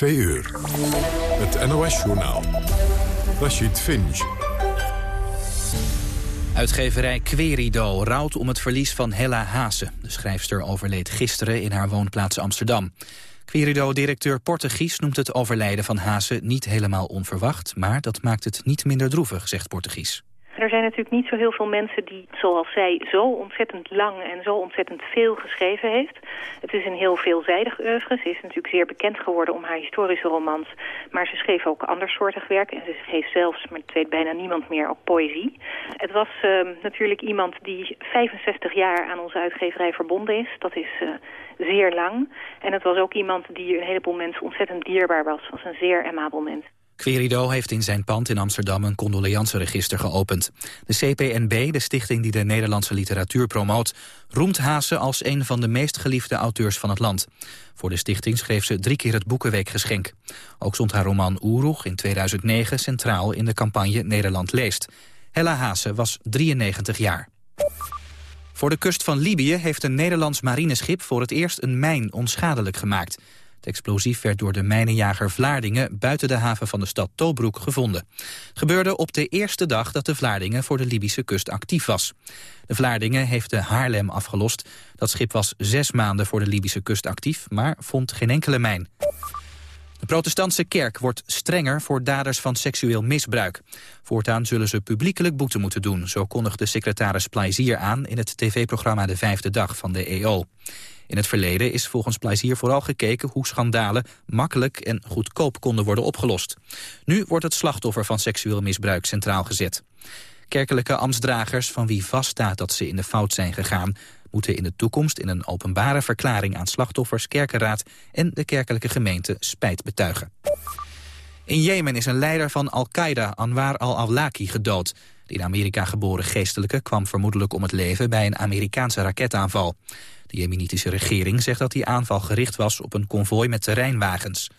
2 uur. Het NOS-journaal. Rashid Finch. Uitgeverij Querido rouwt om het verlies van Hella Haase. De schrijfster overleed gisteren in haar woonplaats Amsterdam. Querido-directeur Portegies noemt het overlijden van Haase niet helemaal onverwacht... maar dat maakt het niet minder droevig, zegt Portegies. Er zijn natuurlijk niet zo heel veel mensen die, zoals zij, zo ontzettend lang en zo ontzettend veel geschreven heeft. Het is een heel veelzijdig oeuvre. Ze is natuurlijk zeer bekend geworden om haar historische romans. Maar ze schreef ook andersoortig werk. En ze schreef zelfs, maar het weet bijna niemand meer, ook poëzie. Het was uh, natuurlijk iemand die 65 jaar aan onze uitgeverij verbonden is. Dat is uh, zeer lang. En het was ook iemand die een heleboel mensen ontzettend dierbaar was. was een zeer amabel mens. Querido heeft in zijn pand in Amsterdam een condoleanceregister geopend. De CPNB, de stichting die de Nederlandse literatuur promoot... roemt Haase als een van de meest geliefde auteurs van het land. Voor de stichting schreef ze drie keer het Boekenweekgeschenk. Ook stond haar roman Oeroeg in 2009 centraal in de campagne Nederland leest. Hella Haase was 93 jaar. Voor de kust van Libië heeft een Nederlands marineschip voor het eerst een mijn onschadelijk gemaakt. Het explosief werd door de mijnenjager Vlaardingen buiten de haven van de stad Tobruk gevonden. Gebeurde op de eerste dag dat de Vlaardingen voor de Libische kust actief was. De Vlaardingen heeft de Haarlem afgelost. Dat schip was zes maanden voor de Libische kust actief, maar vond geen enkele mijn. De protestantse kerk wordt strenger voor daders van seksueel misbruik. Voortaan zullen ze publiekelijk boete moeten doen, zo kondigde secretaris Plezier aan in het tv-programma De Vijfde Dag van de EO. In het verleden is volgens Plezier vooral gekeken hoe schandalen makkelijk en goedkoop konden worden opgelost. Nu wordt het slachtoffer van seksueel misbruik centraal gezet. Kerkelijke ambtsdragers van wie vaststaat dat ze in de fout zijn gegaan... moeten in de toekomst in een openbare verklaring aan slachtoffers, kerkenraad en de kerkelijke gemeente spijt betuigen. In Jemen is een leider van Al-Qaeda, Anwar al-Awlaki, gedood. De in Amerika geboren geestelijke kwam vermoedelijk om het leven bij een Amerikaanse raketaanval. De jemenitische regering zegt dat die aanval gericht was op een konvooi met terreinwagens.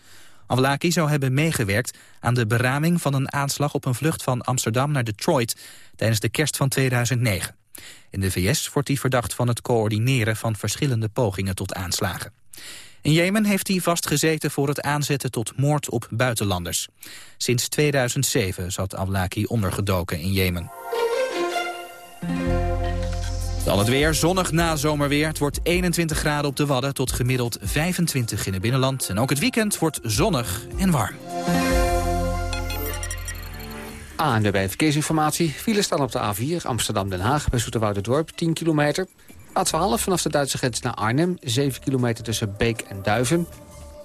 Awlaki zou hebben meegewerkt aan de beraming van een aanslag op een vlucht van Amsterdam naar Detroit tijdens de kerst van 2009. In de VS wordt hij verdacht van het coördineren van verschillende pogingen tot aanslagen. In Jemen heeft hij vastgezeten voor het aanzetten tot moord op buitenlanders. Sinds 2007 zat Awlaki ondergedoken in Jemen. Dan het weer, zonnig na zomerweer. Het wordt 21 graden op de Wadden tot gemiddeld 25 in het binnenland. En ook het weekend wordt zonnig en warm. Bij verkeersinformatie. Files staan op de A4 Amsterdam-Den Haag bij Dorp 10 kilometer. A12 vanaf de Duitse grens naar Arnhem, 7 kilometer tussen Beek en Duiven.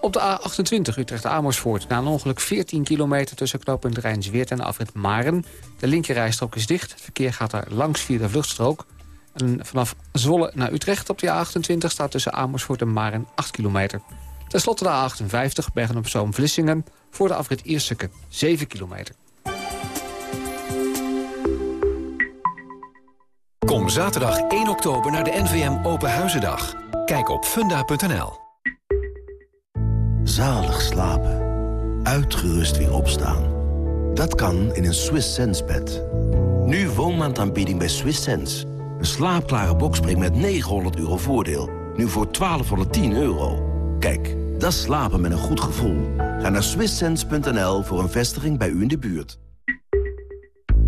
Op de A28 Utrecht-Amersfoort na een ongeluk 14 kilometer tussen knooppunt Rijnsweert en afrit Maren. De linkerrijstrook is dicht, het verkeer gaat daar langs via de vluchtstrook. En vanaf Zwolle naar Utrecht op de A28 staat tussen Amersfoort en Maren 8 kilometer. Ten slotte de A58 Bergen-op-Zoom-Vlissingen voor de afrit Ierseke 7 kilometer. Kom zaterdag 1 oktober naar de NVM Open Huizendag. Kijk op funda.nl. Zalig slapen. Uitgerust weer opstaan. Dat kan in een Swiss Sense bed. Nu woonmaandaanbieding bij Swiss Sense. Een slaapklare bokspring met 900 euro voordeel. Nu voor 1210 euro. Kijk, dat slapen met een goed gevoel. Ga naar swisssense.nl voor een vestiging bij u in de buurt.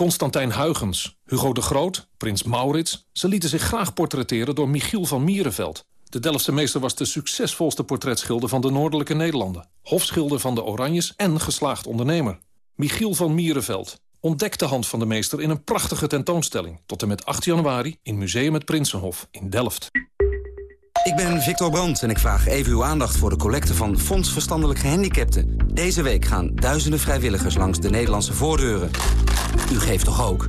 Constantijn Huygens, Hugo de Groot, Prins Maurits... ze lieten zich graag portretteren door Michiel van Mierenveld. De Delftse meester was de succesvolste portretschilder van de Noordelijke Nederlanden. Hofschilder van de Oranjes en geslaagd ondernemer. Michiel van Mierenveld. Ontdek de hand van de meester in een prachtige tentoonstelling. Tot en met 8 januari in Museum het Prinsenhof in Delft. Ik ben Victor Brandt en ik vraag even uw aandacht voor de collecte van Fonds Verstandelijk Gehandicapten. Deze week gaan duizenden vrijwilligers langs de Nederlandse voordeuren. U geeft toch ook?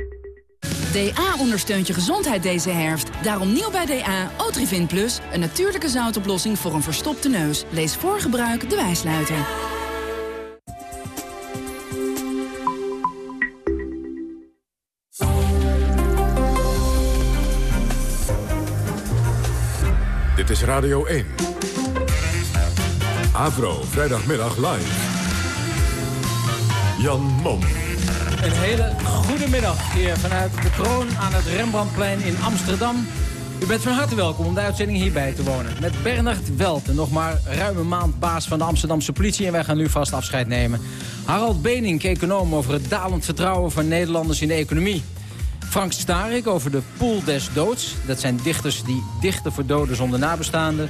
DA ondersteunt je gezondheid deze herfst. Daarom nieuw bij DA, Otrivin Plus. Een natuurlijke zoutoplossing voor een verstopte neus. Lees voor gebruik de wijsluiter. Dit is Radio 1. Avro, vrijdagmiddag live. Jan Mom. Een hele goede middag hier vanuit de kroon aan het Rembrandtplein in Amsterdam. U bent van harte welkom om de uitzending hierbij te wonen. Met Bernard Welten, nog maar ruim een maand baas van de Amsterdamse politie... en wij gaan nu vast afscheid nemen. Harald Benink, econoom over het dalend vertrouwen van Nederlanders in de economie. Frank Starik over de pool des doods. Dat zijn dichters die dichten voor doden zonder nabestaanden.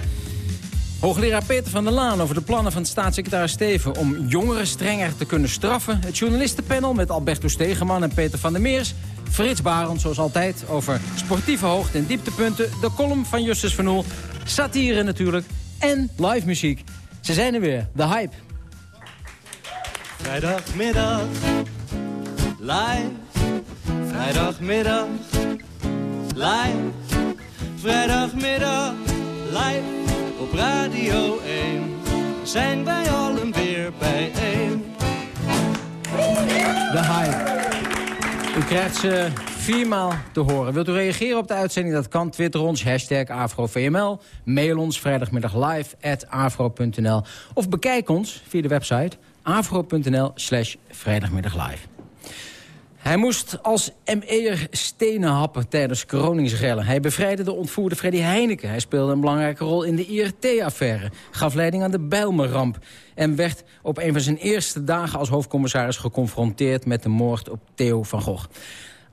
Hoogleraar Peter van der Laan over de plannen van staatssecretaris Steven... om jongeren strenger te kunnen straffen. Het journalistenpanel met Alberto Stegeman en Peter van der Meers. Frits Barend, zoals altijd, over sportieve hoogte- en dieptepunten. De column van Justus van Oel. Satire natuurlijk. En live muziek. Ze zijn er weer. De Hype. Vrijdagmiddag. Live. Vrijdagmiddag. Live. Vrijdagmiddag. Live. Op Radio 1 zijn wij allen weer bijeen. De Hype. U krijgt ze viermaal te horen. Wilt u reageren op de uitzending? Dat kan. Twitter ons, hashtag AfroVML. Mail ons vrijdagmiddag live. Of bekijk ons via de website afro.nl slash vrijdagmiddag live. Hij moest als ME'er stenen happen tijdens Kroningsrellen. Hij bevrijdde de ontvoerde Freddy Heineken. Hij speelde een belangrijke rol in de IRT-affaire. Gaf leiding aan de Bijlmerramp. En werd op een van zijn eerste dagen als hoofdcommissaris geconfronteerd... met de moord op Theo van Gogh.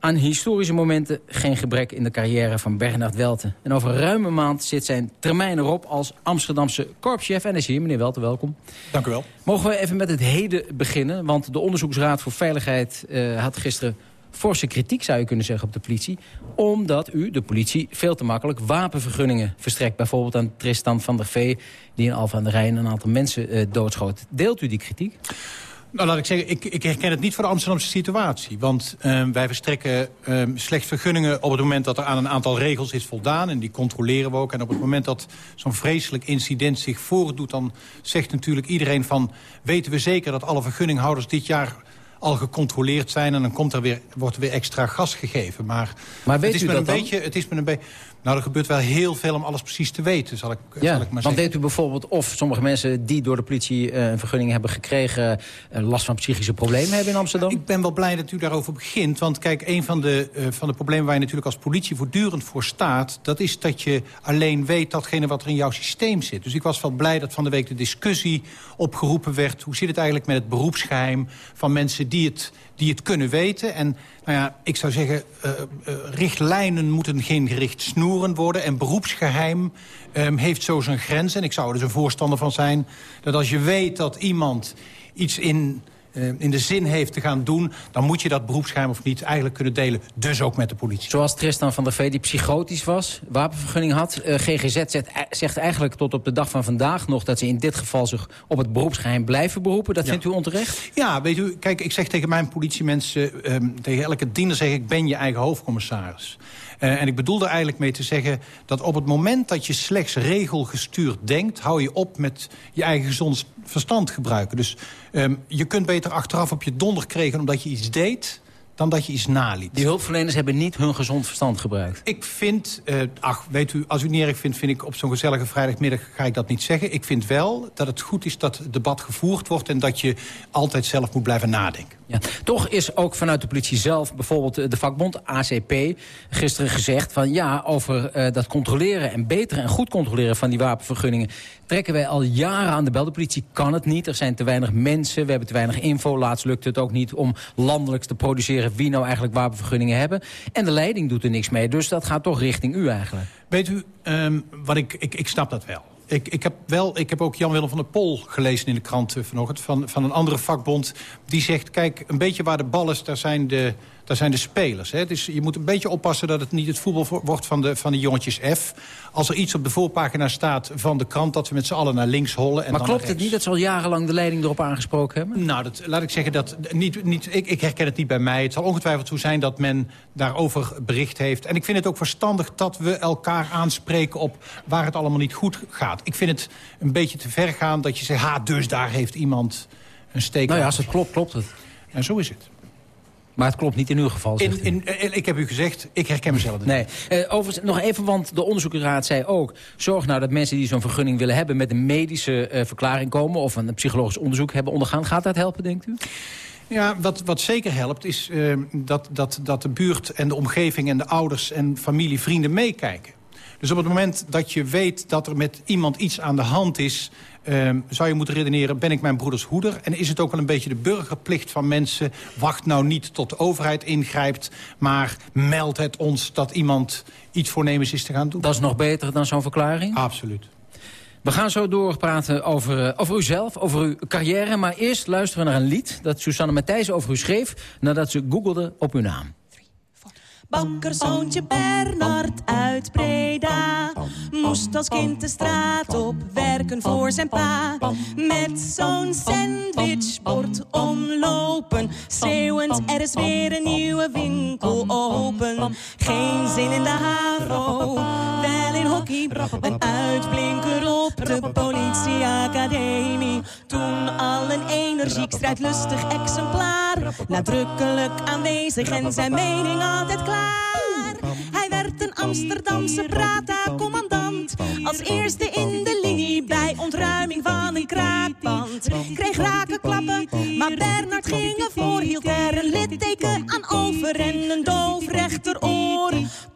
Aan historische momenten geen gebrek in de carrière van Bernard Welten. En over ruim een maand zit zijn termijn erop als Amsterdamse korpschef. En is hier, meneer Welten, welkom. Dank u wel. Mogen we even met het heden beginnen? Want de Onderzoeksraad voor Veiligheid uh, had gisteren forse kritiek, zou je kunnen zeggen, op de politie. Omdat u, de politie, veel te makkelijk wapenvergunningen verstrekt. Bijvoorbeeld aan Tristan van der Vee, die in Alphen aan de Rijn een aantal mensen uh, doodschoot. Deelt u die kritiek? Nou, laat ik zeggen, ik, ik herken het niet voor de Amsterdamse situatie. Want um, wij verstrekken um, slechts vergunningen op het moment dat er aan een aantal regels is voldaan. En die controleren we ook. En op het moment dat zo'n vreselijk incident zich voordoet... dan zegt natuurlijk iedereen van... weten we zeker dat alle vergunninghouders dit jaar al gecontroleerd zijn... en dan komt er weer, wordt er weer extra gas gegeven. Maar, maar weet het is u dat een beetje, Het is met een beetje... Nou, er gebeurt wel heel veel om alles precies te weten, zal ik, ja, zal ik maar want zeggen. weet u bijvoorbeeld of sommige mensen die door de politie uh, een vergunning hebben gekregen... Uh, last van psychische problemen hebben in Amsterdam? Ik ben wel blij dat u daarover begint. Want kijk, een van de, uh, van de problemen waar je natuurlijk als politie voortdurend voor staat... dat is dat je alleen weet datgene wat er in jouw systeem zit. Dus ik was wel blij dat van de week de discussie opgeroepen werd. Hoe zit het eigenlijk met het beroepsgeheim van mensen die het, die het kunnen weten? En nou ja, ik zou zeggen, uh, uh, richtlijnen moeten geen gericht snoeren worden. En beroepsgeheim um, heeft zo zijn grens. En ik zou er dus een voorstander van zijn... dat als je weet dat iemand iets in, in de zin heeft te gaan doen... dan moet je dat beroepsgeheim of niet eigenlijk kunnen delen. Dus ook met de politie. Zoals Tristan van der Vee, die psychotisch was, wapenvergunning had. Uh, GGZ zet, zegt eigenlijk tot op de dag van vandaag nog... dat ze in dit geval zich op het beroepsgeheim blijven beroepen. Dat ja. vindt u onterecht? Ja, weet u, kijk, ik zeg tegen mijn politiemensen... Um, tegen elke diener zeg ik, ben je eigen hoofdcommissaris. Uh, en ik bedoel er eigenlijk mee te zeggen dat op het moment dat je slechts regelgestuurd denkt... hou je op met je eigen gezond verstand gebruiken. Dus um, je kunt beter achteraf op je donder kregen omdat je iets deed dan dat je iets naliet. Die hulpverleners hebben niet hun gezond verstand gebruikt. Ik vind, uh, ach, weet u, als u het niet erg vindt... vind ik op zo'n gezellige vrijdagmiddag ga ik dat niet zeggen. Ik vind wel dat het goed is dat het debat gevoerd wordt... en dat je altijd zelf moet blijven nadenken. Ja, toch is ook vanuit de politie zelf, bijvoorbeeld de vakbond ACP... gisteren gezegd van ja, over uh, dat controleren en beter en goed controleren van die wapenvergunningen... trekken wij al jaren aan de bel. De politie kan het niet, er zijn te weinig mensen, we hebben te weinig info. Laatst lukt het ook niet om landelijk te produceren wie nou eigenlijk wapenvergunningen hebben. En de leiding doet er niks mee, dus dat gaat toch richting u eigenlijk. Weet u, um, wat ik, ik, ik snap dat wel. Ik, ik, heb wel, ik heb ook Jan-Willem van der Pol gelezen in de krant vanochtend... Van, van een andere vakbond. Die zegt... kijk, een beetje waar de bal is, daar zijn de, Dat zijn de spelers. Hè. Dus je moet een beetje oppassen dat het niet het voetbal wordt van de, van de jongetjes F. Als er iets op de voorpagina staat van de krant... dat we met z'n allen naar links hollen. En maar dan klopt het niet dat ze al jarenlang de leiding erop aangesproken hebben? Nou, dat, laat ik zeggen dat... Niet, niet, ik, ik herken het niet bij mij. Het zal ongetwijfeld zo zijn dat men daarover bericht heeft. En ik vind het ook verstandig dat we elkaar aanspreken op waar het allemaal niet goed gaat. Ik vind het een beetje te ver gaan dat je zegt... ha, dus daar heeft iemand een steek Nou ja, als het klopt, klopt het. En zo is het. Maar het klopt niet in uw geval, in, in, in, Ik heb u gezegd, ik herken mezelf Nee. Uh, overigens, nog even, want de onderzoekerraad zei ook... zorg nou dat mensen die zo'n vergunning willen hebben... met een medische uh, verklaring komen... of een psychologisch onderzoek hebben ondergaan. Gaat dat helpen, denkt u? Ja, wat, wat zeker helpt is uh, dat, dat, dat de buurt en de omgeving... en de ouders en familie, vrienden meekijken. Dus op het moment dat je weet dat er met iemand iets aan de hand is... Um, zou je moeten redeneren, ben ik mijn broeders hoeder? En is het ook wel een beetje de burgerplicht van mensen... wacht nou niet tot de overheid ingrijpt... maar meld het ons dat iemand iets voornemens is te gaan doen. Dat is nog beter dan zo'n verklaring? Absoluut. We gaan zo doorpraten over, uh, over uzelf, over uw carrière. Maar eerst luisteren we naar een lied dat Susanne Matthijs over u schreef... nadat ze googelde op uw naam. Bakkerzoontje Bernard uit Breda. Moest als kind de straat op werken voor zijn pa. Met zo'n sandwichbord omlopen. Schreeuwend, er is weer een nieuwe winkel open. Geen zin in de haro, wel Een uitblinker op de politieacademie Toen al een energiek, strijdlustig exemplaar Nadrukkelijk aanwezig en zijn mening altijd klaar hij werd een Amsterdamse Prata-commandant. Als eerste in de linie bij ontruiming van een kraakpand. Kreeg raken klappen, maar Bernard ging ervoor. Hield er een litteken aan over en een doof rechteroor.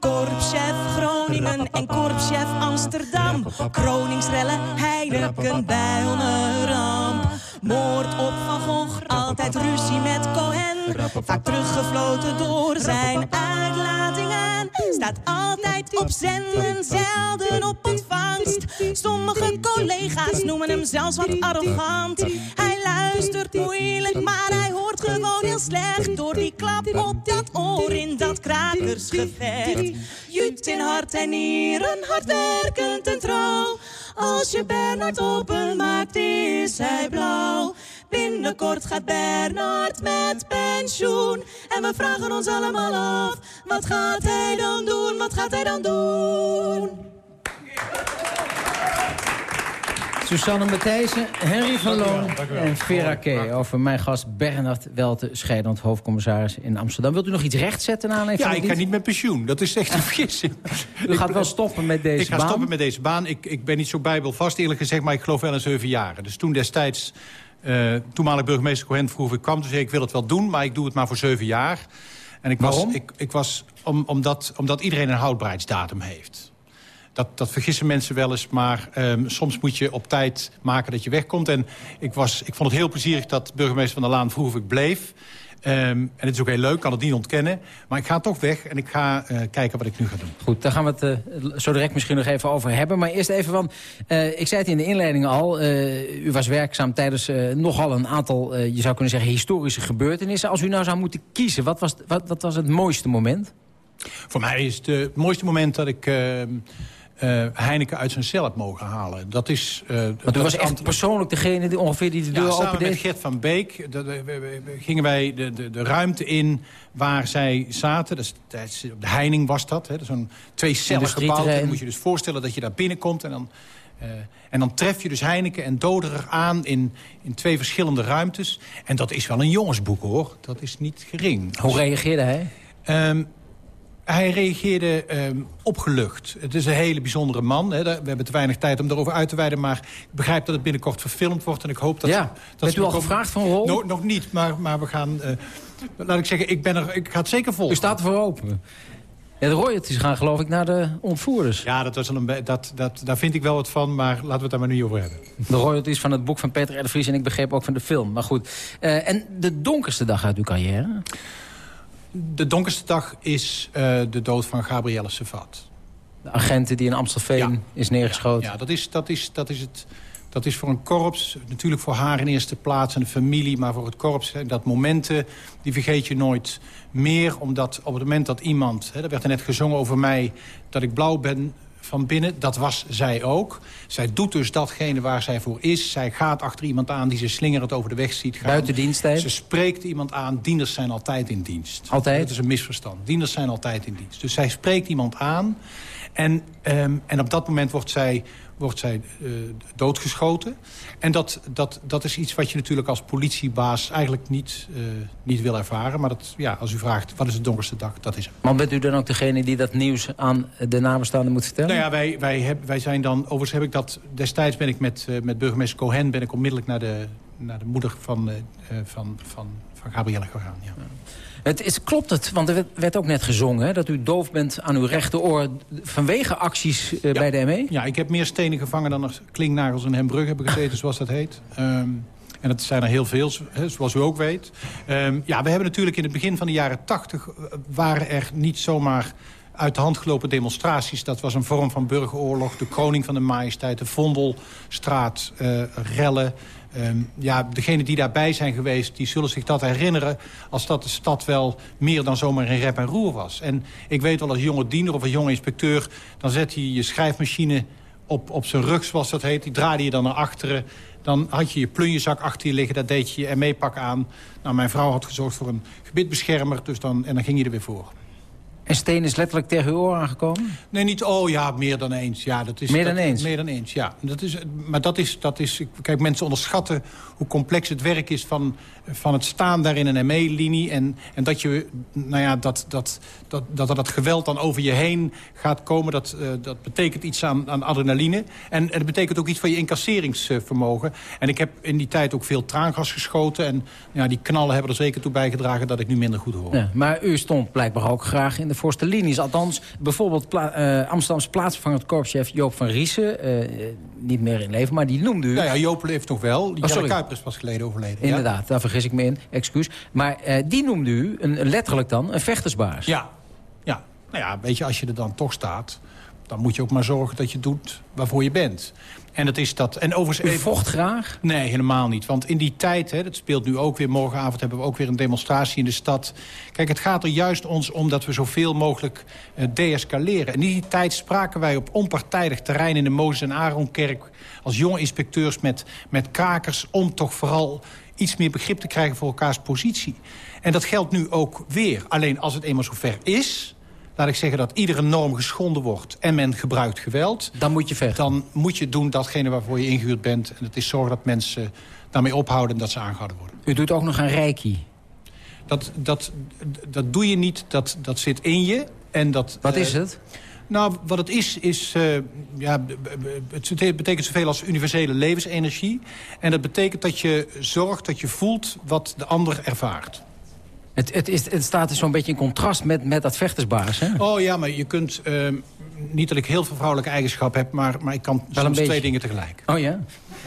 Korpschef Groningen en korpschef Amsterdam. Kroningsrellen, Heineken, Bijlmer, ramp. Moord op Van Gogh, altijd ruzie met Cohen. Vaak teruggefloten door zijn uitlatingen. Staat altijd op zenden, zelden op ontvangst. Sommige collega's noemen hem zelfs wat arrogant. Hij luistert moeilijk, maar hij hoort gewoon heel slecht. Door die klap op dat oor in dat krakersgevecht. Jut in hart en nieren, hardwerkend en trouw. Als je Bernard openmaakt, is hij blauw. Binnenkort gaat Bernard met pensioen. En we vragen ons allemaal af, wat gaat hij dan doen? Wat gaat hij dan doen? Susanne Matthijssen, Henry van Loon en Vera K. Over mijn gast Bernard Welte, scheidend hoofdcommissaris in Amsterdam. Wilt u nog iets rechtzetten aan? Ja, ik ga niet met pensioen. Dat is echt een vergissing. U gaat wel stoppen met deze baan? Ik ga stoppen met deze baan. Ik, ik ben niet zo bijbelvast eerlijk gezegd, maar ik geloof wel in zeven jaren. Dus toen destijds, uh, toenmalig burgemeester Cohen vroeg ik kwam... toen zei ik, ik wil het wel doen, maar ik doe het maar voor zeven jaar. En ik Waarom? Was, ik, ik was, om, omdat, omdat iedereen een houdbaarheidsdatum heeft. Dat, dat vergissen mensen wel eens, maar um, soms moet je op tijd maken dat je wegkomt. En ik, was, ik vond het heel plezierig dat burgemeester Van der Laan vroeg of ik bleef. Um, en het is ook heel leuk, kan het niet ontkennen. Maar ik ga toch weg en ik ga uh, kijken wat ik nu ga doen. Goed, daar gaan we het uh, zo direct misschien nog even over hebben. Maar eerst even van, uh, ik zei het in de inleiding al... u was werkzaam tijdens nogal een aantal, je zou kunnen zeggen, historische gebeurtenissen. Als u nou zou moeten kiezen, wat was, wat, wat was het mooiste moment? Voor mij is het, het mooiste moment dat ik... Ehm, Uh, Heineken uit zijn cel heb mogen halen. Dat is... Uh, Want u was echt persoonlijk degene die ongeveer die de deur ja, opende? samen met Gert van Beek de, de, de, gingen wij de, de, de ruimte in waar zij zaten. Dus, op de Heining was dat. Zo'n twee cellen gebouwd. Dan moet je dus voorstellen dat je daar binnenkomt... en dan, uh, en dan tref je dus Heineken en Doderer aan in, in twee verschillende ruimtes. En dat is wel een jongensboek, hoor. Dat is niet gering. Hoe reageerde hij? Um, hij reageerde um, opgelucht. Het is een hele bijzondere man. Hè. We hebben te weinig tijd om daarover uit te wijden. Maar ik begrijp dat het binnenkort verfilmd wordt. En ik hoop dat... Ja, dat bent u al gevraagd van rol? No, nog niet, maar, maar we gaan... Uh, laat ik zeggen, ik, ben er, ik ga het zeker volgen. U staat er voor open. Ja, de royalties gaan geloof ik naar de ontvoerders. Ja, dat was een, dat, dat, daar vind ik wel wat van, maar laten we het daar maar niet over hebben. De royalties van het boek van Peter R. en ik begreep ook van de film. Maar goed, uh, en de donkerste dag uit uw carrière? De donkerste dag is uh, de dood van Gabrielle Savat. De agenten die in Amstelveen ja. is neergeschoten. Ja, ja, dat, is, dat, is, dat is het Dat is voor een korps, natuurlijk voor haar in eerste plaats en de familie... maar voor het korps, hè, dat momenten, die vergeet je nooit meer. Omdat op het moment dat iemand, hè, er werd er net gezongen over mij... dat ik blauw ben van binnen, dat was zij ook. Zij doet dus datgene waar zij voor is. Zij gaat achter iemand aan die ze slingerend over de weg ziet gaan. Buiten diensttijd? Ze spreekt iemand aan. Dieners zijn altijd in dienst. Altijd? Dat is een misverstand. Dieners zijn altijd in dienst. Dus zij spreekt iemand aan... En, um, en op dat moment wordt zij wordt zij uh, doodgeschoten. En dat, dat, dat is iets wat je natuurlijk als politiebaas eigenlijk niet, uh, niet wil ervaren. Maar dat, ja, als u vraagt, wat is het donkerste dag, dat is het. Maar bent u dan ook degene die dat nieuws aan de nabestaanden moet vertellen? Nou ja, wij, wij, heb, wij zijn dan... Overigens heb ik dat... Destijds ben ik met, uh, met burgemeester Cohen... ben ik onmiddellijk naar de, naar de moeder van, van, van, van Gabrielle gegaan. Ja. ja. Het is, klopt het, want er werd, ook net gezongen... Hè, dat u doof bent aan uw rechteroor vanwege acties uh, ja. bij de ME? Ja, ik heb meer stenen gevangen dan er klinknagels in Hembrug hebben gezeten, zoals dat heet. Um, en dat zijn er heel veel, zoals u ook weet. Um, ja, we hebben natuurlijk in het begin van de jaren tachtig... waren er niet zomaar uit de hand gelopen demonstraties. Dat was een vorm van burgeroorlog. De kroning van de majesteit, de Vondelstraat, uh, rellen... Um, ja, degenen die daarbij zijn geweest, die zullen zich dat herinneren... als dat de stad wel meer dan zomaar een rep en roer was. En ik weet wel, als jonge diener of een jonge inspecteur... dan zet hij je schrijfmachine op, op zijn rug, zoals dat heet. Die draaide je dan naar achteren. Dan had je je plunjezak achter je liggen, daar deed je je ermee-pak aan. Nou, mijn vrouw had gezorgd voor een gebitbeschermer, dus dan, en dan ging je er weer voor. En steen is letterlijk tegen uw oor aangekomen? Nee, niet, oh ja, meer dan eens. Ja, dat is, meer dan dat, eens? Meer dan eens, ja. Dat is, maar dat is, dat is, kijk, mensen onderschatten hoe complex het werk is van, van het staan daar in een ME-linie. En, en dat, je, nou ja, dat, dat, dat, dat er dat geweld dan over je heen gaat komen, dat, uh, dat betekent iets aan, aan adrenaline. En, en het betekent ook iets van je incasseringsvermogen. En ik heb in die tijd ook veel traangas geschoten. En ja, die knallen hebben er zeker toe bijgedragen dat ik nu minder goed hoor. Ja, maar u stond blijkbaar ook graag in de voorste linies. Althans, bijvoorbeeld pla uh, Amsterdamse plaatsvervangend korpschef Joop van Riesen... Uh, niet meer in leven, maar die noemde u... Nou ja, Joop leeft nog wel. Oh, Jelle Kuipers was geleden overleden. Inderdaad, ja? daar vergis ik me in. Excuus. Maar uh, die noemde u, een, letterlijk dan, een vechtersbaas. Ja. ja. Nou ja, weet je, als je er dan toch staat... dan moet je ook maar zorgen dat je doet waarvoor je bent. En dat is dat. En overigens, U vocht graag? Nee, helemaal niet. Want in die tijd, hè, dat speelt nu ook weer... morgenavond hebben we ook weer een demonstratie in de stad. Kijk, het gaat er juist ons om dat we zoveel mogelijk uh, deescaleren. En in die tijd spraken wij op onpartijdig terrein... in de Mozes en Aaronkerk als jonge inspecteurs met, met krakers... om toch vooral iets meer begrip te krijgen voor elkaars positie. En dat geldt nu ook weer. Alleen als het eenmaal zover is laat ik zeggen dat iedere norm geschonden wordt... en men gebruikt geweld... Dan moet je vechten. Dan moet je doen datgene waarvoor je ingehuurd bent. En dat is zorgen dat mensen daarmee ophouden en dat ze aangehouden worden. U doet ook nog een reiki. Dat, dat, dat doe je niet, dat, dat zit in je. En dat, Wat is het? Uh, nou, wat het is, is uh, ja, het betekent zoveel als universele levensenergie. En dat betekent dat je zorgt dat je voelt wat de ander ervaart. Het, het, is, het staat dus zo'n beetje in contrast met, met dat vechtersbaas, hè? Oh ja, maar je kunt... Uh, niet dat ik heel veel vrouwelijke eigenschap heb... maar, maar ik kan Wel soms twee dingen tegelijk. Oh ja?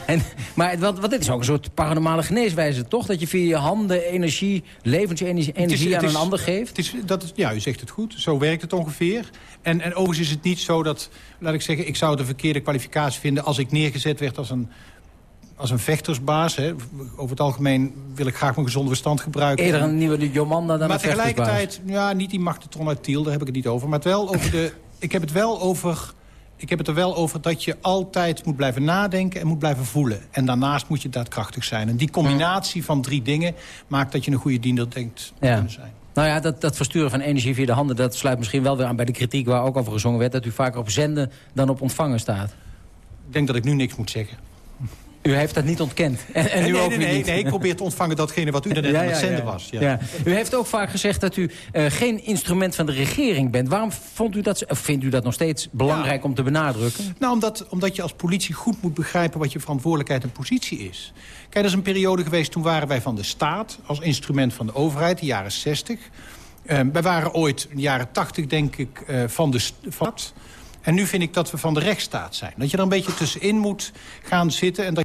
En, maar wat, wat dit is ook een soort paranormale geneeswijze, toch? Dat je via je handen energie, levensenergie is, aan is, een ander geeft? Het is, dat is, ja, u zegt het goed. Zo werkt het ongeveer. En, en overigens is het niet zo dat... Laat ik zeggen, ik zou het een verkeerde kwalificatie vinden... als ik neergezet werd als een als een vechtersbaas. Hè. Over het algemeen wil ik graag mijn gezonde verstand gebruiken. Eerder een nieuwe Jomanda dan maar een vechtersbaas. Maar tegelijkertijd, ja, niet die machtentron uit Tiel, daar heb ik het niet over. Maar het wel over de, ik heb het wel over... Ik heb het er wel over dat je altijd moet blijven nadenken en moet blijven voelen. En daarnaast moet je daadkrachtig zijn. En die combinatie van drie dingen maakt dat je een goede diener denkt te ja. kunnen zijn. Nou ja, dat, dat versturen van energie via de handen... dat sluit misschien wel weer aan bij de kritiek waar ook over gezongen werd... dat u vaker op zenden dan op ontvangen staat. Ik denk dat ik nu niks moet zeggen. U heeft dat niet ontkend. En, en nee, u nee, ook nee, weer nee, niet. nee, ik probeer te ontvangen datgene wat u daarnet Ja, aan het zenden ja. was. Ja. U heeft ook vaak gezegd dat u uh, geen instrument van de regering bent. Waarom vond u dat, vindt u dat nog steeds belangrijk om te benadrukken? Nou, omdat, omdat je als politie goed moet begrijpen wat je verantwoordelijkheid en positie is. Kijk, er is een periode geweest, toen waren wij van de staat... als instrument van de overheid, de jaren 60. Uh, wij waren ooit in de jaren 80, denk ik, uh, van de stad. En nu vind ik dat we van de rechtsstaat zijn. Dat je er een beetje tussenin moet gaan zitten... en dat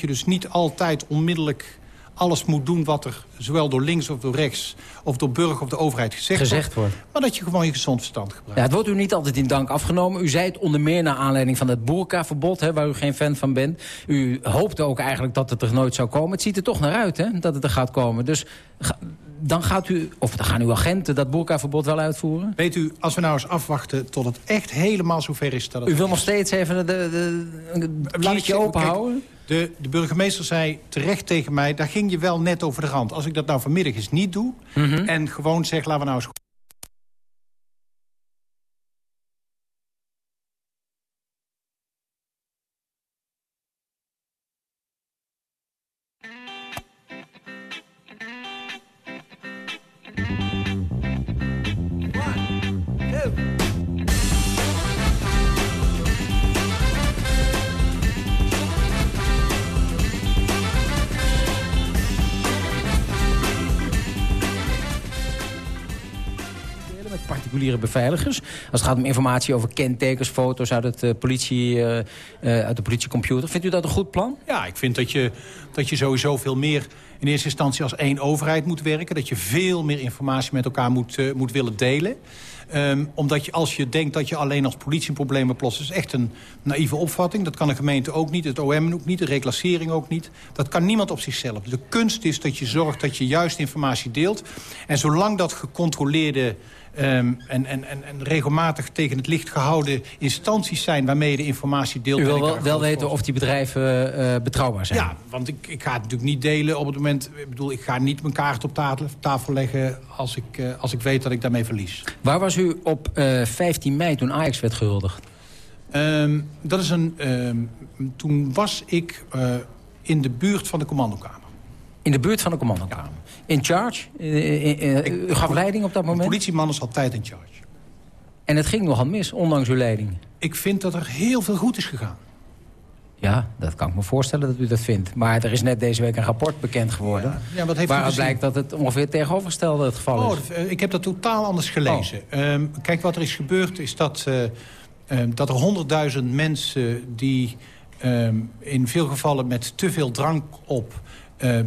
je dus niet altijd onmiddellijk alles moet doen wat er zowel door links of door rechts... of door burger of de overheid gezegd, Gezegd wordt. Maar dat je gewoon je gezond verstand gebruikt. Ja, het wordt u niet altijd in dank afgenomen. U zei het onder meer naar aanleiding van het boerkaverbod... Hè, waar u geen fan van bent. U hoopte ook eigenlijk dat het er nooit zou komen. Het ziet er toch naar uit hè, dat het er gaat komen. Dus ga- dan gaat u, of dan gaan uw agenten dat boerkaverbod wel uitvoeren? Weet u, als we nou eens afwachten tot het echt helemaal zover is... Dat het U wil nog steeds even de, de, de, open houden? De, de burgemeester zei terecht tegen mij... daar ging je wel net over de rand. Als ik dat nou vanmiddag eens niet doe... Mhm. en gewoon zeg, laten we nou eens... particuliere beveiligers. Als het gaat om informatie over kentekens, foto's uit, het, eh, politie, eh, eh, uit de politiecomputer. Vindt u dat een goed plan? Ja, ik vind dat je, dat je sowieso veel meer in eerste instantie als één overheid moet werken. Dat je veel meer informatie met elkaar moet, moet willen delen. Ehm, omdat je, als je denkt dat je alleen als politie een probleem oplost... is echt een naïeve opvatting. Dat kan een gemeente ook niet, het OM ook niet, de reclassering ook niet. Dat kan niemand op zichzelf. De kunst is dat je zorgt dat je juist informatie deelt. En zolang dat gecontroleerde... ehm, en, en, en, en regelmatig tegen het licht gehouden instanties zijn... waarmee je de informatie deelt... U wil wel, wel weten of die bedrijven eh, betrouwbaar zijn. ja, want ik, ik ga het natuurlijk niet delen op het moment... Ik bedoel, ik ga niet mijn kaart op tafel, tafel leggen als ik, eh, als ik weet dat ik daarmee verlies. Waar was u op eh, 15 mei toen Ajax werd gehuldigd? Ehm, dat is een... ehm, toen was ik eh, in de buurt van de commandokamer. In de buurt van de commandokamer? In charge? Eh, eh, eh, u gaf leiding op dat De moment? politieman is altijd in charge. En het ging nogal mis, ondanks uw leiding. Ik vind dat er heel veel goed is gegaan. Ja, dat kan ik me voorstellen dat u dat vindt. Maar er is net deze week een rapport bekend geworden... Ja, wat heeft u waaruit blijkt dat het ongeveer het tegenovergestelde het geval Oh, is. ik heb dat totaal anders gelezen. Ehm, kijk, wat er is gebeurd is dat, eh, ehm, dat er honderdduizend mensen... die ehm, in veel gevallen met te veel drank op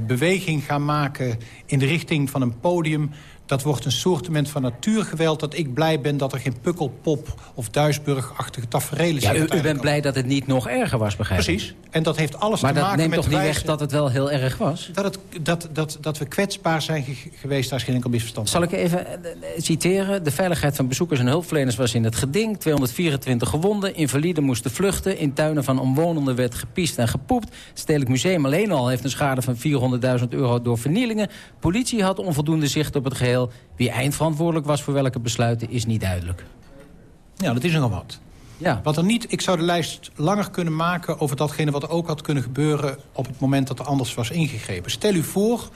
beweging gaan maken... in de richting van een podium... Dat wordt een soortement van natuurgeweld... dat ik blij ben dat er geen pukkelpop of Duisburg-achtige tafereelen Ja, zijn. u, u bent blij dat het niet nog erger was, begrijp ik. Precies. En dat heeft alles Maar te dat maken neemt met toch niet wijze- weg dat het wel heel erg was? Dat, het, dat, dat, dat we kwetsbaar zijn ge- geweest, daar is geen enkel misverstand Zal ik even eh, citeren? De veiligheid van bezoekers en hulpverleners was in het geding. 224 gewonden. Invaliden moesten vluchten. In tuinen van omwonenden werd gepiest en gepoept. Het Stedelijk Museum alleen al heeft een schade van 400.000 euro door vernielingen. Politie had onvoldoende zicht op het geheel. Wie eindverantwoordelijk was voor welke besluiten is niet duidelijk. Ja, dat is nogal wat. Ja. Wat er niet, ik zou de lijst langer kunnen maken over datgene wat er ook had kunnen gebeuren op het moment dat er anders was ingegrepen. Stel u voor,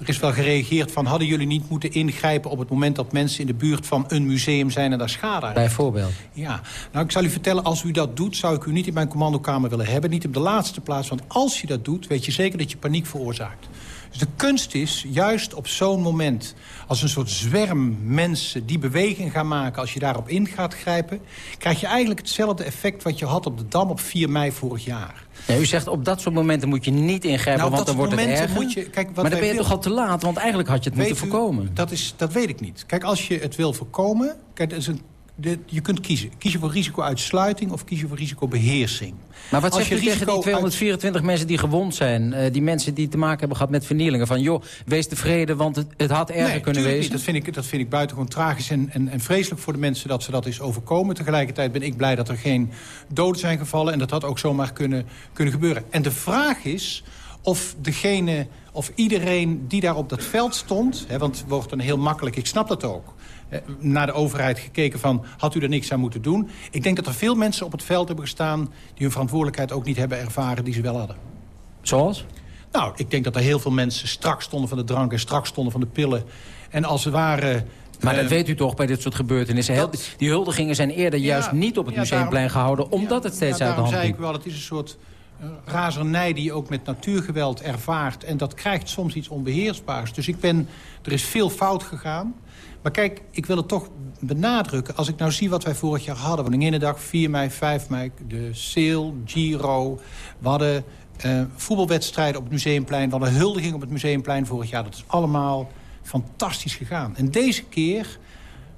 er is wel gereageerd van hadden jullie niet moeten ingrijpen op het moment dat mensen in de buurt van een museum zijn en daar schade aan Bijvoorbeeld. Ja, nou ik zal u vertellen, als u dat doet... zou ik u niet in mijn commandokamer willen hebben. Niet op de laatste plaats, want als je dat doet... weet je zeker dat je paniek veroorzaakt. Dus de kunst is, juist op zo'n moment... als een soort zwerm mensen die beweging gaan maken... als je daarop in gaat grijpen... krijg je eigenlijk hetzelfde effect wat je had op de Dam op 4 mei vorig jaar. Ja, u zegt op dat soort momenten moet je niet ingrijpen, Nou, want dan wordt het erger. moet je- kijk, wat maar dan ben je willen- toch al te laat, want eigenlijk had je het moeten u, voorkomen. Dat, is, dat weet ik niet. Kijk, als je het wil voorkomen... Kijk, dat is een, de- je kunt kiezen. Kies je voor risicouitsluiting of kies je voor risicobeheersing? Maar wat Als zegt je u tegen die risico 224 mensen die gewond zijn? eh, die mensen die te maken hebben gehad met vernielingen? Van joh, wees tevreden, want het, het had erger nee, kunnen wezen. Niet. Dat, vind ik, dat vind ik buitengewoon tragisch en, en, en vreselijk voor de mensen dat ze dat is overkomen. Tegelijkertijd ben ik blij dat er geen doden zijn gevallen. En dat had ook zomaar kunnen, kunnen gebeuren. En de vraag is of degene, of iedereen die daar op dat veld stond... Hè, want het wordt dan heel makkelijk, ik snap dat ook... eh, naar de overheid gekeken van, had u er niks aan moeten doen? Ik denk dat er veel mensen op het veld hebben gestaan... die hun verantwoordelijkheid ook niet hebben ervaren die ze wel hadden. Zoals? Nou, ik denk dat er heel veel mensen strak stonden van de drank... en strak stonden van de pillen. En als ze waren... Maar dat eh, weet u toch bij dit soort gebeurtenissen. Die huldigingen zijn eerder Ja, juist niet op het ja, Museumplein daarom- gehouden... omdat het steeds uit de hand zei liep. ik wel, het is een soort razernij die je ook met natuurgeweld ervaart. En dat krijgt soms iets onbeheersbaars. Dus ik ben, er is veel fout gegaan. Maar kijk, ik wil het toch benadrukken. Als ik nou zie wat wij vorig jaar hadden. Koninginnedag, 4 mei, 5 mei, de Sale, Giro. We hadden eh, voetbalwedstrijden op het Museumplein. We hadden huldiging op het Museumplein vorig jaar. Dat is allemaal fantastisch gegaan. En deze keer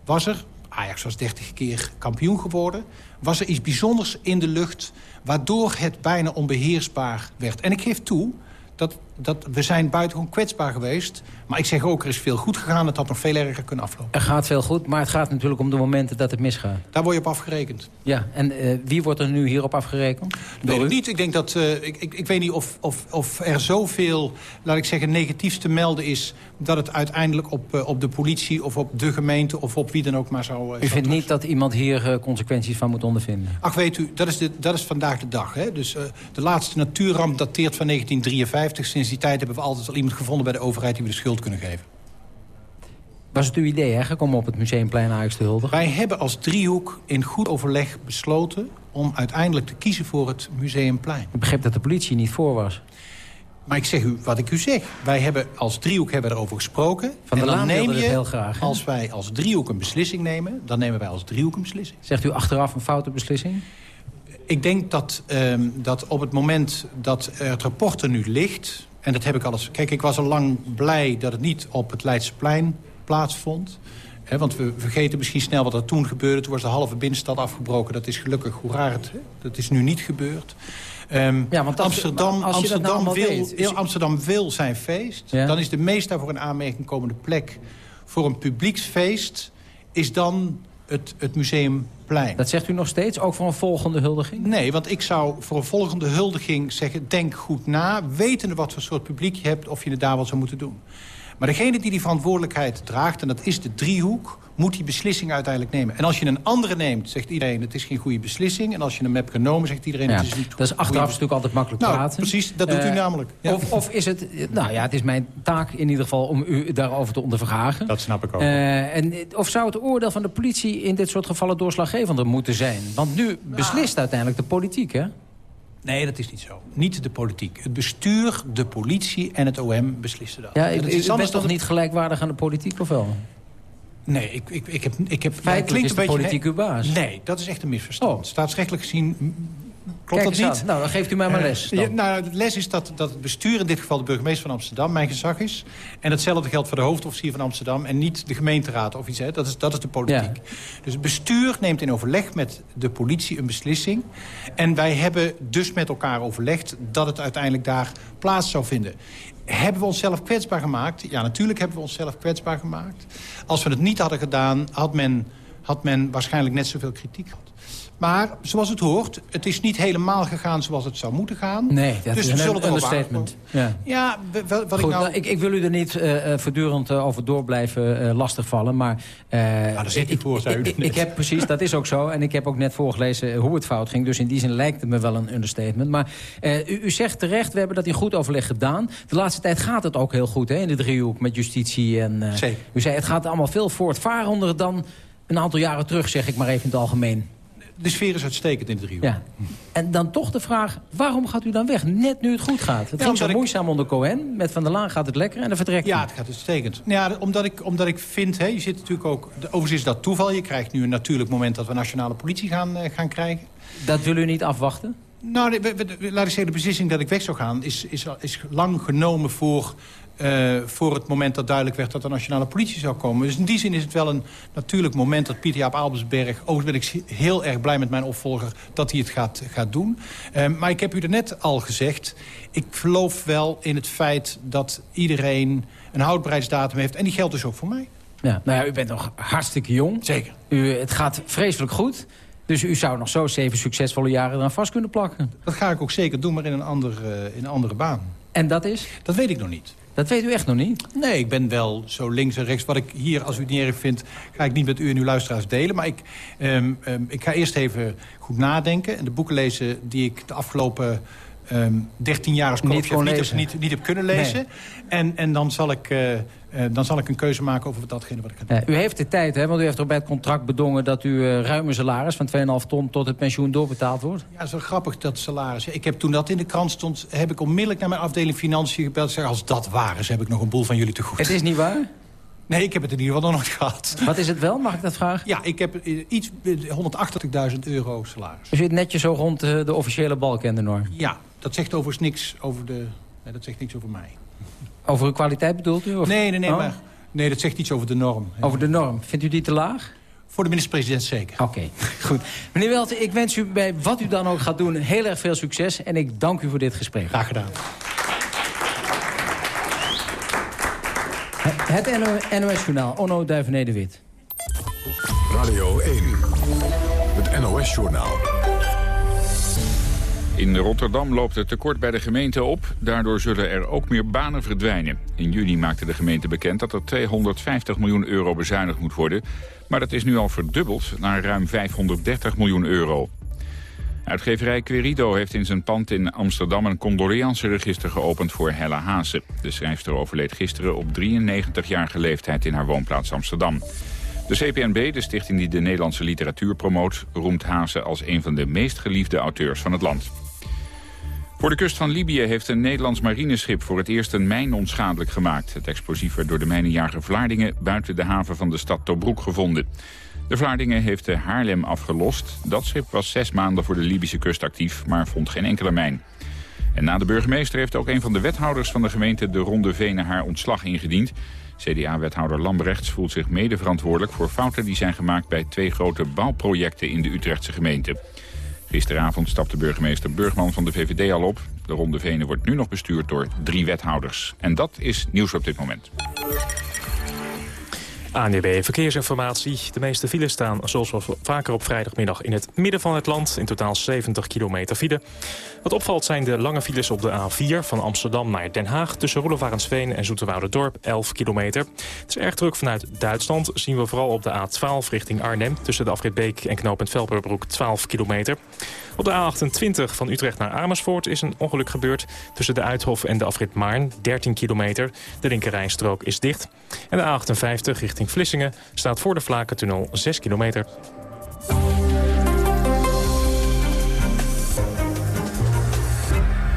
was er, Ajax was 30 keer kampioen geworden... was er iets bijzonders in de lucht... waardoor het bijna onbeheersbaar werd. En ik geef toe, dat, dat we zijn buitengewoon kwetsbaar geweest. Maar ik zeg ook, er is veel goed gegaan. Het had nog veel erger kunnen aflopen. Er gaat veel goed, maar het gaat natuurlijk om de momenten dat het misgaat. Daar word je op afgerekend. Ja, en uh, wie wordt er nu hierop afgerekend? Weet ik niet. Ik denk dat, uh, ik, ik, ik weet niet of, of, of er zoveel, laat ik zeggen, negatiefs te melden is... dat het uiteindelijk op, uh, op de politie of op de gemeente of op wie dan ook maar zou... u vindt niet dat iemand hier consequenties van moet ondervinden? Ach, weet u, dat is, de, dat is vandaag de dag. Hè? Dus de laatste natuurramp dateert van 1953. Sinds die tijd hebben we altijd al iemand gevonden bij de overheid... die we de schuld kunnen geven. Was het uw idee, hè, gekomen op het Museumplein Ajax te huldigen? Wij hebben als driehoek in goed overleg besloten... om uiteindelijk te kiezen voor het Museumplein. Ik begreep dat de politie niet voor was. Maar ik zeg u wat ik u zeg. Wij hebben als driehoek hebben we erover gesproken. Van de en dan neem je, het heel graag, hè? als wij als driehoek een beslissing nemen... dan nemen wij als driehoek een beslissing. Zegt u achteraf een foute beslissing? Ik denk dat, ehm, dat op het moment dat het rapport er nu ligt... en dat heb ik alles... Kijk, ik was al lang blij dat het niet op het Leidseplein plaatsvond. Want we vergeten misschien snel wat er toen gebeurde. Toen was de halve binnenstad afgebroken. Dat is gelukkig, hoe raar het, hè? dat is nu niet gebeurd. Um, Ja, want als- Amsterdam, als nou Amsterdam, wil, weet, Amsterdam wil zijn feest. Ja. Dan is de meest daarvoor een aanmerking komende plek... voor een publieksfeest is dan het, het Museumplein. Dat zegt u nog steeds, ook voor een volgende huldiging? Nee, want ik zou voor een volgende huldiging zeggen... denk goed na, wetende wat voor soort publiek je hebt... of je het daar wel zou moeten doen. Maar degene die die verantwoordelijkheid draagt, en dat is de driehoek... moet die beslissing uiteindelijk nemen. En als je een andere neemt, zegt iedereen... het is geen goede beslissing. En als je hem hebt genomen, zegt iedereen... Ja, het is niet dat is achteraf natuurlijk altijd makkelijk Nou, praten. precies, dat doet u Eh, namelijk. Ja. Of, of is het... Nou ja, het is mijn taak in ieder geval om u daarover te ondervragen. Dat snap ik ook. Eh, en, of zou het oordeel van de politie in dit soort gevallen doorslaggevender moeten zijn? Want nu beslist uiteindelijk de politiek, hè? Nee, dat is niet zo. Niet de politiek. Het bestuur, de politie en het OM beslissen dat. Ja, ik, dat is bent toch niet gelijkwaardig aan de politiek, of wel? Nee, ik, ik, ik heb... Ik heb Feitelijk klinkt is een beetje- politiek uw baas. Nee, dat is echt een misverstand. Staatsrechtelijk gezien klopt dat niet. aan. Nou, dan geeft u mij maar Eh, les dan. ja, nou, de les is dat, dat het bestuur, in dit geval de burgemeester van Amsterdam... mijn gezag is. En hetzelfde geldt voor de hoofdofficier van Amsterdam... en niet de gemeenteraad of iets. Hè. Dat, is, dat is de politiek. Dus het bestuur neemt in overleg met de politie een beslissing. En wij hebben dus met elkaar overlegd... dat het uiteindelijk daar plaats zou vinden. Hebben we onszelf kwetsbaar gemaakt? Ja, natuurlijk hebben we onszelf kwetsbaar gemaakt. Als we het niet hadden gedaan, had men, had men waarschijnlijk net zoveel kritiek gehad. Maar zoals het hoort, het is niet helemaal gegaan zoals het zou moeten gaan. Nee, dat dus is een understatement. Ja. Ja, wat Goed, ik nou... nou, ik, ik wil u er niet eh, eh, voortdurend eh, over door blijven eh, lastigvallen. Maar, eh, daar zit u voor, zei u ik, ik, ik heb precies, dat is ook zo. En ik heb ook net voorgelezen hoe het fout ging. Dus in die zin lijkt het me wel een understatement. Maar u, u zegt terecht, we hebben dat in goed overleg gedaan. De laatste tijd gaat het ook heel goed hè, in de driehoek met justitie. En, Zeker. U zei, het gaat allemaal veel voortvarender dan een aantal jaren terug, zeg ik maar even in het algemeen. De sfeer is uitstekend in de driehoek. Ja. En dan toch de vraag, waarom gaat u dan weg? Net nu het goed gaat. Het ging zo ik- moeizaam onder Cohen. Met Van der Laan gaat het lekker en dan vertrekt Ja, u. het gaat uitstekend. Ja, omdat ik, omdat ik vind, hè, je zit natuurlijk ook... de- Overigens is dat toeval. Je krijgt nu een natuurlijk moment dat we nationale politie gaan, eh, gaan krijgen. Dat wil u niet afwachten? Nou, de- laat ik zeggen, de beslissing dat ik weg zou gaan... is, is, is lang genomen voor, eh, voor het moment dat duidelijk werd... dat de nationale politie zou komen. Dus in die zin is het wel een natuurlijk moment dat Pieter Jaap Albersberg... overigens ben ik heel erg blij met mijn opvolger dat hij het gaat, gaat doen. Eh, maar ik heb u er net al gezegd... ik geloof wel in het feit dat iedereen een houdbaarheidsdatum heeft... en die geldt dus ook voor mij. Ja. Nou ja, u bent nog hartstikke jong. Zeker. U, het gaat vreselijk goed. Dus u zou nog zo zeven succesvolle jaren eraan vast kunnen plakken. Dat ga ik ook zeker doen, maar in een, ander, eh, in een andere baan. En dat is? Dat weet ik nog niet. Dat weet u echt nog niet? Nee, ik ben wel zo links en rechts. Wat ik hier, als u het niet erg vindt, ga ik niet met u en uw luisteraars delen. Maar ik, ehm, ehm, ik ga eerst even goed nadenken. En de boeken lezen die ik de afgelopen ehm 13 jaar als Niet korpschef kon niet, niet, niet heb kunnen lezen. En, en dan, zal ik, eh, eh, dan zal ik een keuze maken over datgene wat ik ga doen. U heeft de tijd, hè? want u heeft er bij het contract bedongen... dat u eh, ruim een salaris van 2,5 ton tot het pensioen doorbetaald wordt. Ja, dat is wel grappig, dat salaris. Ik heb toen dat in de krant stond, heb ik onmiddellijk naar mijn afdeling Financiën gebeld. en Zeg, als dat waar is, heb ik nog een boel van jullie te goed. Het is niet waar? Nee, ik heb het in ieder geval nog nooit gehad. Wat is het wel, mag ik dat vragen? Ja, ik heb iets, eh, 180.000 euro salaris. U zit netjes zo rond de officiële balk en de norm. Ja, Dat zegt overigens niks over de... Nee, dat zegt niks over mij. Over uw kwaliteit bedoelt u? Of? Nee, nee, nee, Oh? maar... Nee, dat zegt iets over de norm. Over de norm. Vindt u die te laag? Voor de minister-president zeker. Oké, goed. Meneer Welten, ik wens u bij wat u dan ook gaat doen heel erg veel succes. En ik dank u voor dit gesprek. Graag gedaan. Het NOS-journaal, Onno Duivenede-Wit. Radio 1. Het NOS-journaal. In Rotterdam loopt het tekort bij de gemeente op. Daardoor zullen er ook meer banen verdwijnen. In juni maakte de gemeente bekend dat er 250 miljoen euro bezuinigd moet worden. Maar dat is nu al verdubbeld naar ruim 530 miljoen euro. Uitgeverij Querido heeft in zijn pand in Amsterdam een condoleanceregister geopend voor Hella Haase. De schrijfster overleed gisteren op 93-jarige leeftijd in haar woonplaats Amsterdam. De CPNB, de stichting die de Nederlandse literatuur promoot, roemt Haase als een van de meest geliefde auteurs van het land. Voor de kust van Libië heeft een Nederlands marineschip voor het eerst een mijn onschadelijk gemaakt. Het explosief werd door de mijnenjager Vlaardingen buiten de haven van de stad Tobruk gevonden. De Vlaardingen heeft de Haarlem afgelost. Dat schip was zes maanden voor de Libische kust actief, maar vond geen enkele mijn. En na de burgemeester heeft ook een van de wethouders van de gemeente de Ronde Venen haar ontslag ingediend. CDA-wethouder Lambrechts voelt zich mede verantwoordelijk voor fouten die zijn gemaakt bij twee grote bouwprojecten in de Utrechtse gemeente. Gisteravond stapte burgemeester Burgman van de VVD al op. De Ronde Venen wordt nu nog bestuurd door drie wethouders. En dat is nieuws op dit moment. ANDB Verkeersinformatie. De meeste files staan zoals vaker op vrijdagmiddag in het midden van het land. In totaal 70 kilometer file. Wat opvalt zijn de lange files op de A4 van Amsterdam naar Den Haag... tussen Roelevarensveen en Zoeterwouderdorp, 11 kilometer. Het is erg druk vanuit Duitsland. Zien we vooral op de A12 richting Arnhem... tussen de afrit Beek en knooppunt Velperbroek, 12 kilometer. Op de A28 van Utrecht naar Amersfoort is een ongeluk gebeurd... tussen de Uithof en de afrit Maarn, 13 kilometer. De linkerrijstrook is dicht. En de A58 richting Vlissingen staat voor de Vlakentunnel 6 kilometer.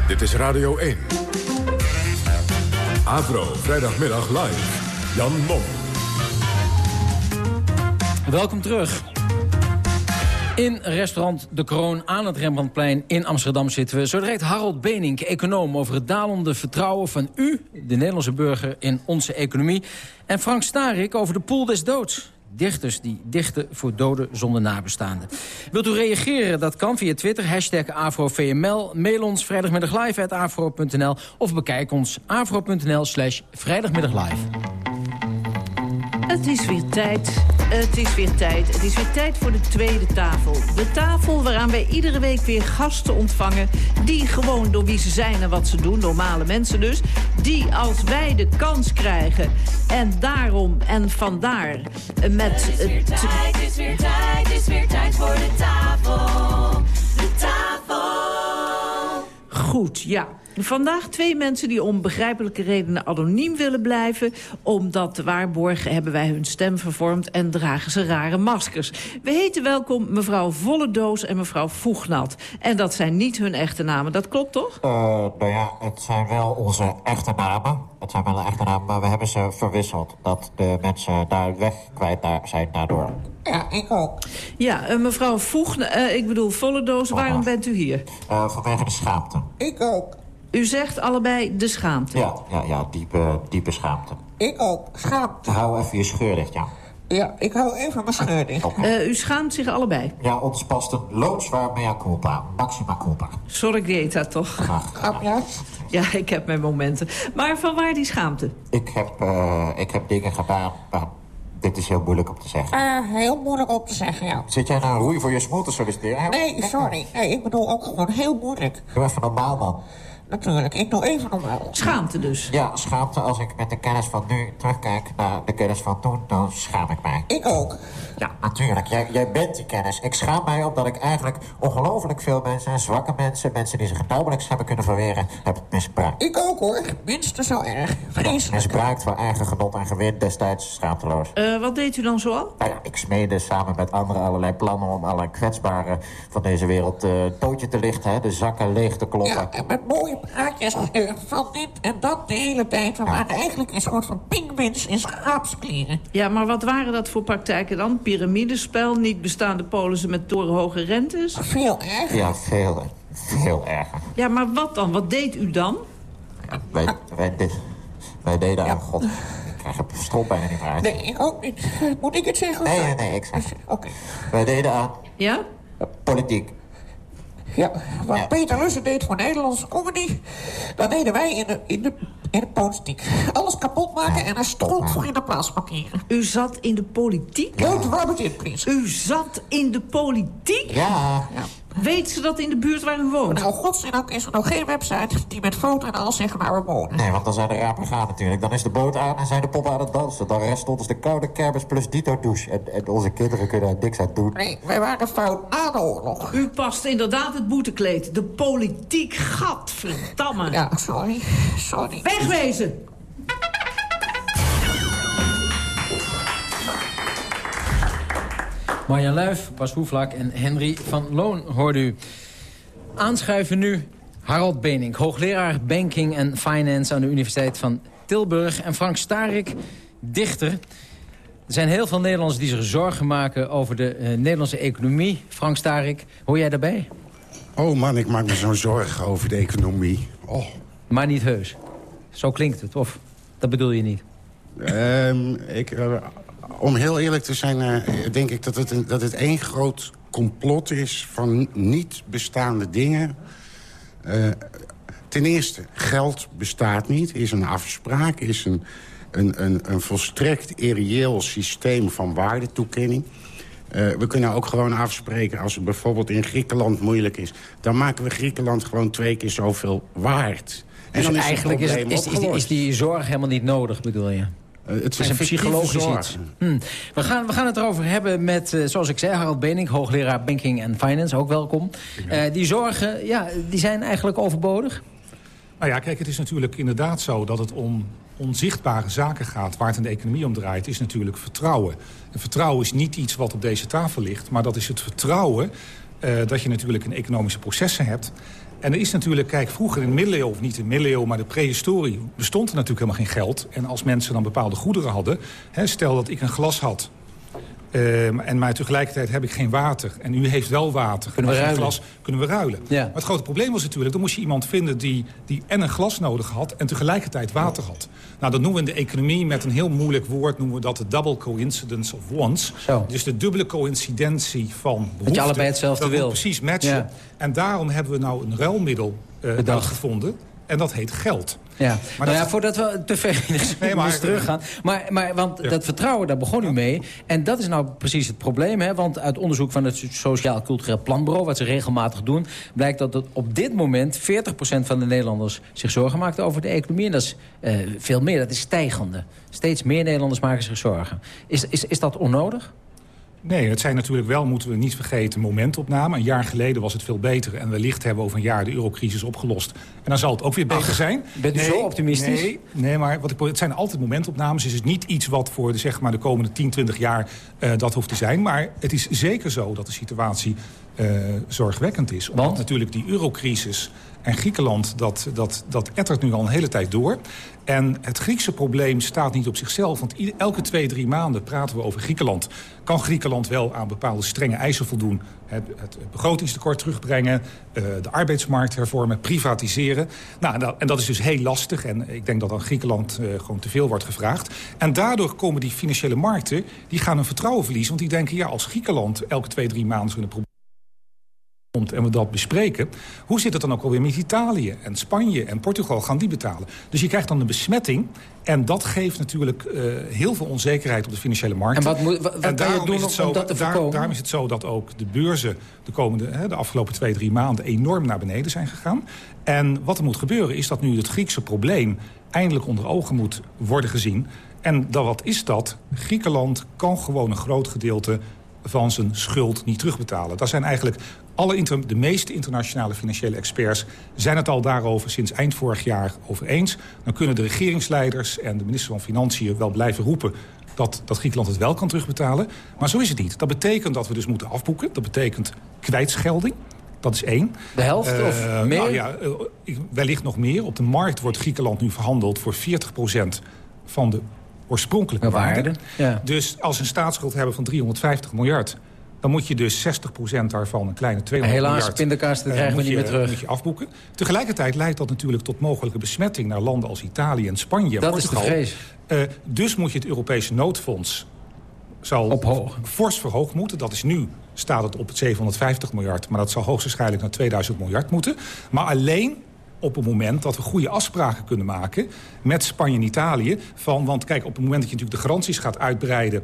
Dit is Radio 1. Avro, vrijdagmiddag live. Jan Mom. Welkom terug. In restaurant De Kroon aan het Rembrandtplein in Amsterdam zitten we. Zo direct Harold Benink, econoom, over het dalende vertrouwen van u, de Nederlandse burger, in onze economie. En Frank Starik over de pool des doods. Dichters die dichten voor doden zonder nabestaanden. Wilt u reageren? Dat kan via Twitter, hashtag AfroVML. Mail ons vrijdagmiddaglive.afro.nl of bekijk ons afro.nl slash vrijdagmiddaglive. Het is weer tijd. Het is weer tijd. Het is weer tijd voor de tweede tafel. De tafel waaraan wij iedere week weer gasten ontvangen... die gewoon door wie ze zijn en wat ze doen, normale mensen dus... die als wij de kans krijgen en daarom en vandaar eh, met... Het is weer tijd, het is weer tijd, het is weer tijd voor de tafel. De tafel. Goed, ja. Vandaag twee mensen die om begrijpelijke redenen anoniem willen blijven. Omdat te waarborgen hebben wij hun stem vervormd en dragen ze rare maskers. We heten welkom mevrouw Volledoos en mevrouw Voegnat. En dat zijn niet hun echte namen, dat klopt toch? Eh, nou ja, het zijn wel onze echte namen. Het zijn wel de echte namen, maar we hebben ze verwisseld. Dat de mensen daar weg kwijt zijn daardoor. Ja, ik ook. Ja, eh, mevrouw Voegnat, eh, ik bedoel Volledoos, waarom bent u hier? Eh, vanwege de schaamte. Ik ook. U zegt allebei de schaamte. Ja, ja, ja, diepe, diepe schaamte. Ik ook. Schaamte. Hou even je scheur dicht, ja. Ja, ik hou even mijn scheur dicht. Eh, u schaamt zich allebei. Ja, ons past een loodzwaar mea culpa. Maxima culpa. Sorgeta, toch? Grapjes? Ja, ik heb mijn momenten. Maar van waar die schaamte? Ik heb, eh, ik heb dingen gedaan, maar dit is heel moeilijk om te zeggen. Eh, heel moeilijk om te zeggen, ja. Zit jij een roei voor je smoel te solliciteren? Nee, sorry. Nee, ik bedoel ook gewoon heel moeilijk. Doe even normaal, man. Natuurlijk, ik doe even normaal. Schaamte dus? Ja, schaamte. Als ik met de kennis van nu terugkijk naar de kennis van toen, dan schaam ik mij. Ik ook. Ja, natuurlijk. Jij, jij bent die kennis. Ik schaam mij omdat ik eigenlijk ongelooflijk veel mensen, zwakke mensen, mensen die zich nauwelijks hebben kunnen verweren, heb misbruikt. Ik ook, hoor. Minstens zo erg. Vreselijk. Misbruikt voor eigen genot en gewin destijds schaamteloos. Eh, wat deed u dan zoal? Nou ja, ik smeedde samen met anderen allerlei plannen om alle kwetsbaren van deze wereld uh, pootje te lichten, hè, de zakken leeg te kloppen. Ja, en met mooie praatjes uh, van dit en dat de hele tijd. We waren eigenlijk een soort van pingwins in schaapskleren. Ja, maar wat waren dat voor praktijken dan? Piramidespel, niet bestaande polissen met torenhoge rentes? Veel erg. Ja, veel. Veel erger. Ja, maar wat dan? Wat deed u dan? Wij, wij, de- wij deden aan God. Ik krijg het strop bijna niet meer uit. Nee, ik ook niet. Moet ik het zeggen? Nee, nee, nee, ik zeg. Oké. Wij deden aan Ja? politiek. Ja, wat Peter Russen deed voor Nederlandse comedy... dat deden wij in de, in de, in de politiek. Alles kapot maken en er stront voor in de plaatspapieren. U zat in de politiek? Leuk, Robert in, please. U zat in de politiek? Ja. Weet ze dat in de buurt waar u woont? Nou, godzijdank is er nog geen website die met foto en al zeggen waar we wonen. Nee, want dan zijn de apen gaan natuurlijk. Dan is de boot aan en zijn de poppen aan het dansen. Dan rest ons de koude kermis plus dito douche. En, en onze kinderen kunnen er niks aan doen. Nee, wij waren fout na de oorlog. U past inderdaad het boetekleed. De politiek gat, verdamme. Ja, sorry. Sorry. Wegwezen! Marjan Luif, Bas Hoeflak en Henry van Loon hoorde u. Aanschuiven nu Harald Benink, hoogleraar Banking en Finance... aan de Universiteit van Tilburg. En Frank Starik, dichter. Er zijn heel veel Nederlanders die zich zorgen maken over de eh, Nederlandse economie. Frank Starik, hoor jij daarbij? Oh man, ik maak me zo'n zorgen over de economie. Oh. Maar niet heus. Zo klinkt het, of dat bedoel je niet? Ehm, ik, eh, om heel eerlijk te zijn, eh, denk ik dat het, een, dat het één groot complot is... van niet bestaande dingen. Eh, ten eerste, geld bestaat niet, is een afspraak... is een, een, een, een volstrekt irreëel systeem van waardetoekenning... Eh, we kunnen ook gewoon afspreken als het bijvoorbeeld in Griekenland moeilijk is. Dan maken we Griekenland gewoon twee keer zoveel waard. En Dus dan is eigenlijk het is, is, is, die, opgelost. is die zorg helemaal niet nodig, bedoel je? Het is een psychologisch zorgen. iets. Hm. We, gaan, we gaan het erover hebben met, eh, zoals ik zei, Harald Benink... hoogleraar Banking en Finance, ook welkom. Eh, die zorgen, ja, die zijn eigenlijk overbodig? Nou ja, kijk, het is natuurlijk inderdaad zo dat het om onzichtbare zaken gaat... waar het in de economie om draait, is natuurlijk vertrouwen. En vertrouwen is niet iets wat op deze tafel ligt... maar dat is het vertrouwen eh, dat je natuurlijk in economische processen hebt... En er is natuurlijk, kijk, vroeger in de middeleeuwen, of niet in de middeleeuwen... maar de prehistorie, bestond er natuurlijk helemaal geen geld. En als mensen dan bepaalde goederen hadden... Hè, stel dat ik een glas had... ehm, en maar tegelijkertijd heb ik geen water. En u heeft wel water. Kunnen we je ruilen? Glas, kunnen we ruilen. Maar het grote probleem was natuurlijk... dan moest je iemand vinden die, die en een glas nodig had... en tegelijkertijd water had. Nou, dat noemen we in de economie met een heel moeilijk woord... noemen we dat de double coincidence of wants. Dus de dubbele coincidentie van behoeften. allebei hetzelfde dat moet wil. precies matchen. Ja. En daarom hebben we nou een ruilmiddel eh uitgevonden. En dat heet geld. Ja, Maar dat- ja, voordat we te ver in de geschiedenis maar- teruggaan. Maar, maar, want dat vertrouwen, daar begon u mee. En dat is nou precies het probleem. Hè? Want uit onderzoek van het Sociaal Cultureel Planbureau... wat ze regelmatig doen, blijkt dat op dit moment... 40% van de Nederlanders zich zorgen maakt over de economie. En dat is eh, veel meer, dat is stijgende. Steeds meer Nederlanders maken zich zorgen. Is, is, is dat onnodig? Nee, het zijn natuurlijk wel, moeten we niet vergeten, momentopname. Een jaar geleden was het veel beter. En wellicht hebben we over een jaar de eurocrisis opgelost. En dan zal het ook weer beter Ach, zijn. bent u zo optimistisch? Nee, nee maar wat ik, het zijn altijd momentopnames. Het is niet iets wat voor de, zeg maar, de komende 10, 20 jaar eh, dat hoeft te zijn. Maar het is zeker zo dat de situatie eh, zorgwekkend is. Omdat natuurlijk die eurocrisis en Griekenland, dat, dat, dat ettert nu al een hele tijd door. En het Griekse probleem staat niet op zichzelf. Want elke twee, drie maanden praten we over Griekenland. Kan Griekenland wel aan bepaalde strenge eisen voldoen? Het, begrotingstekort terugbrengen, eh, de arbeidsmarkt hervormen, privatiseren. Nou, en dat, en dat is dus heel lastig. En ik denk dat aan Griekenland eh, gewoon te veel wordt gevraagd. En daardoor komen die financiële markten, die gaan hun vertrouwen verliezen. Want die denken, ja, als Griekenland elke twee, drie maanden zo'n probleem komt en we dat bespreken... hoe zit het dan ook alweer met Italië en Spanje en Portugal? Gaan die betalen? Dus je krijgt dan een besmetting... en dat geeft natuurlijk eh, heel veel onzekerheid op de financiële markt. En wat moet- wat- wat kan je daarom doen is het om- zo, om dat te daar- voorkomen? Daarom is het zo dat ook de beurzen de, komende, hè, de afgelopen twee, drie maanden... enorm naar beneden zijn gegaan. En wat er moet gebeuren is dat nu het Griekse probleem... eindelijk onder ogen moet worden gezien... En dan, wat is dat? Griekenland kan gewoon een groot gedeelte van zijn schuld niet terugbetalen. Dat zijn eigenlijk alle de meeste internationale financiële experts... zijn het al daarover sinds eind vorig jaar over eens. Dan kunnen de regeringsleiders en de minister van Financiën wel blijven roepen... Dat, dat Griekenland het wel kan terugbetalen. Maar zo is het niet. Dat betekent dat we dus moeten afboeken. Dat betekent kwijtschelding. Dat is één. De helft Eh, of meer? Nou ja, eh, wellicht nog meer. Op de markt wordt Griekenland nu verhandeld voor 40% van de oorspronkelijke waarde, waarde. ja. Dus als ze een staatsschuld hebben van 350 miljard... dan moet je dus 60% daarvan, een kleine 200 Helaas, miljard... pindakaas, dat eh, krijgen we niet meer terug. moet je afboeken. Tegelijkertijd leidt dat natuurlijk tot mogelijke besmetting... naar landen als Italië en Spanje en Dat is de vrees. Eh, dus moet je het Europese noodfonds zal fors verhoogd moeten. Dat is nu, staat het op het 750 miljard... maar dat zal hoogstwaarschijnlijk naar 2000 miljard moeten. Maar alleen op het moment dat we goede afspraken kunnen maken... met Spanje en Italië. Van, want kijk, op het moment dat je natuurlijk de garanties gaat uitbreiden...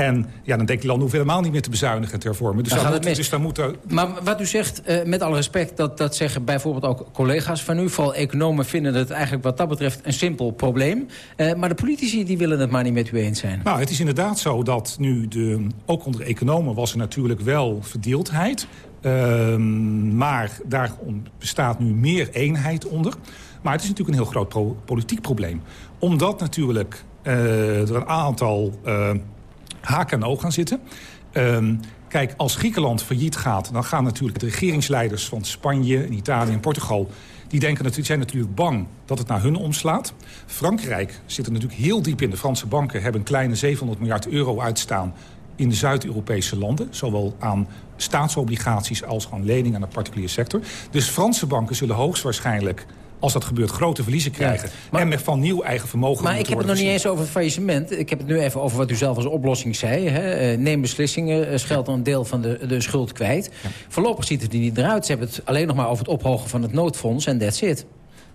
En ja, dan denk je landen hoeven helemaal niet meer te bezuinigen en te hervormen. Dus Dan moet, dus daar moet er, Maar wat u zegt, eh, met alle respect, dat, dat zeggen bijvoorbeeld ook collega's van u. Vooral economen vinden het eigenlijk wat dat betreft een simpel probleem. Eh, maar de politici die willen het maar niet met u eens zijn. Nou, het is inderdaad zo dat nu, de, ook onder de economen... was er natuurlijk wel verdeeldheid. Ehm, maar daar bestaat nu meer eenheid onder. Maar het is natuurlijk een heel groot pro- politiek probleem. Omdat natuurlijk eh, er een aantal haken en ogen aan zitten. Ehm, kijk, als Griekenland failliet gaat... dan gaan natuurlijk de regeringsleiders van Spanje, Italië en Portugal... die denken natuurlijk, zijn natuurlijk bang dat het naar hun omslaat. Frankrijk zit er natuurlijk heel diep in. De Franse banken hebben een kleine 700 miljard euro uitstaan in de Zuid-Europese landen. Zowel aan staatsobligaties als aan leningen aan de particuliere sector. Dus Franse banken zullen hoogstwaarschijnlijk, als dat gebeurt, grote verliezen krijgen. en met van nieuw eigen vermogen Maar ik heb het nog niet eens over het faillissement. Ik heb het nu even over wat u zelf als oplossing zei. Hè. Eh, Neem beslissingen, eh, scheld dan een deel van de, de schuld kwijt. Voorlopig ziet het er niet eruit. Ze hebben het alleen nog maar over het ophogen van het noodfonds en that's it.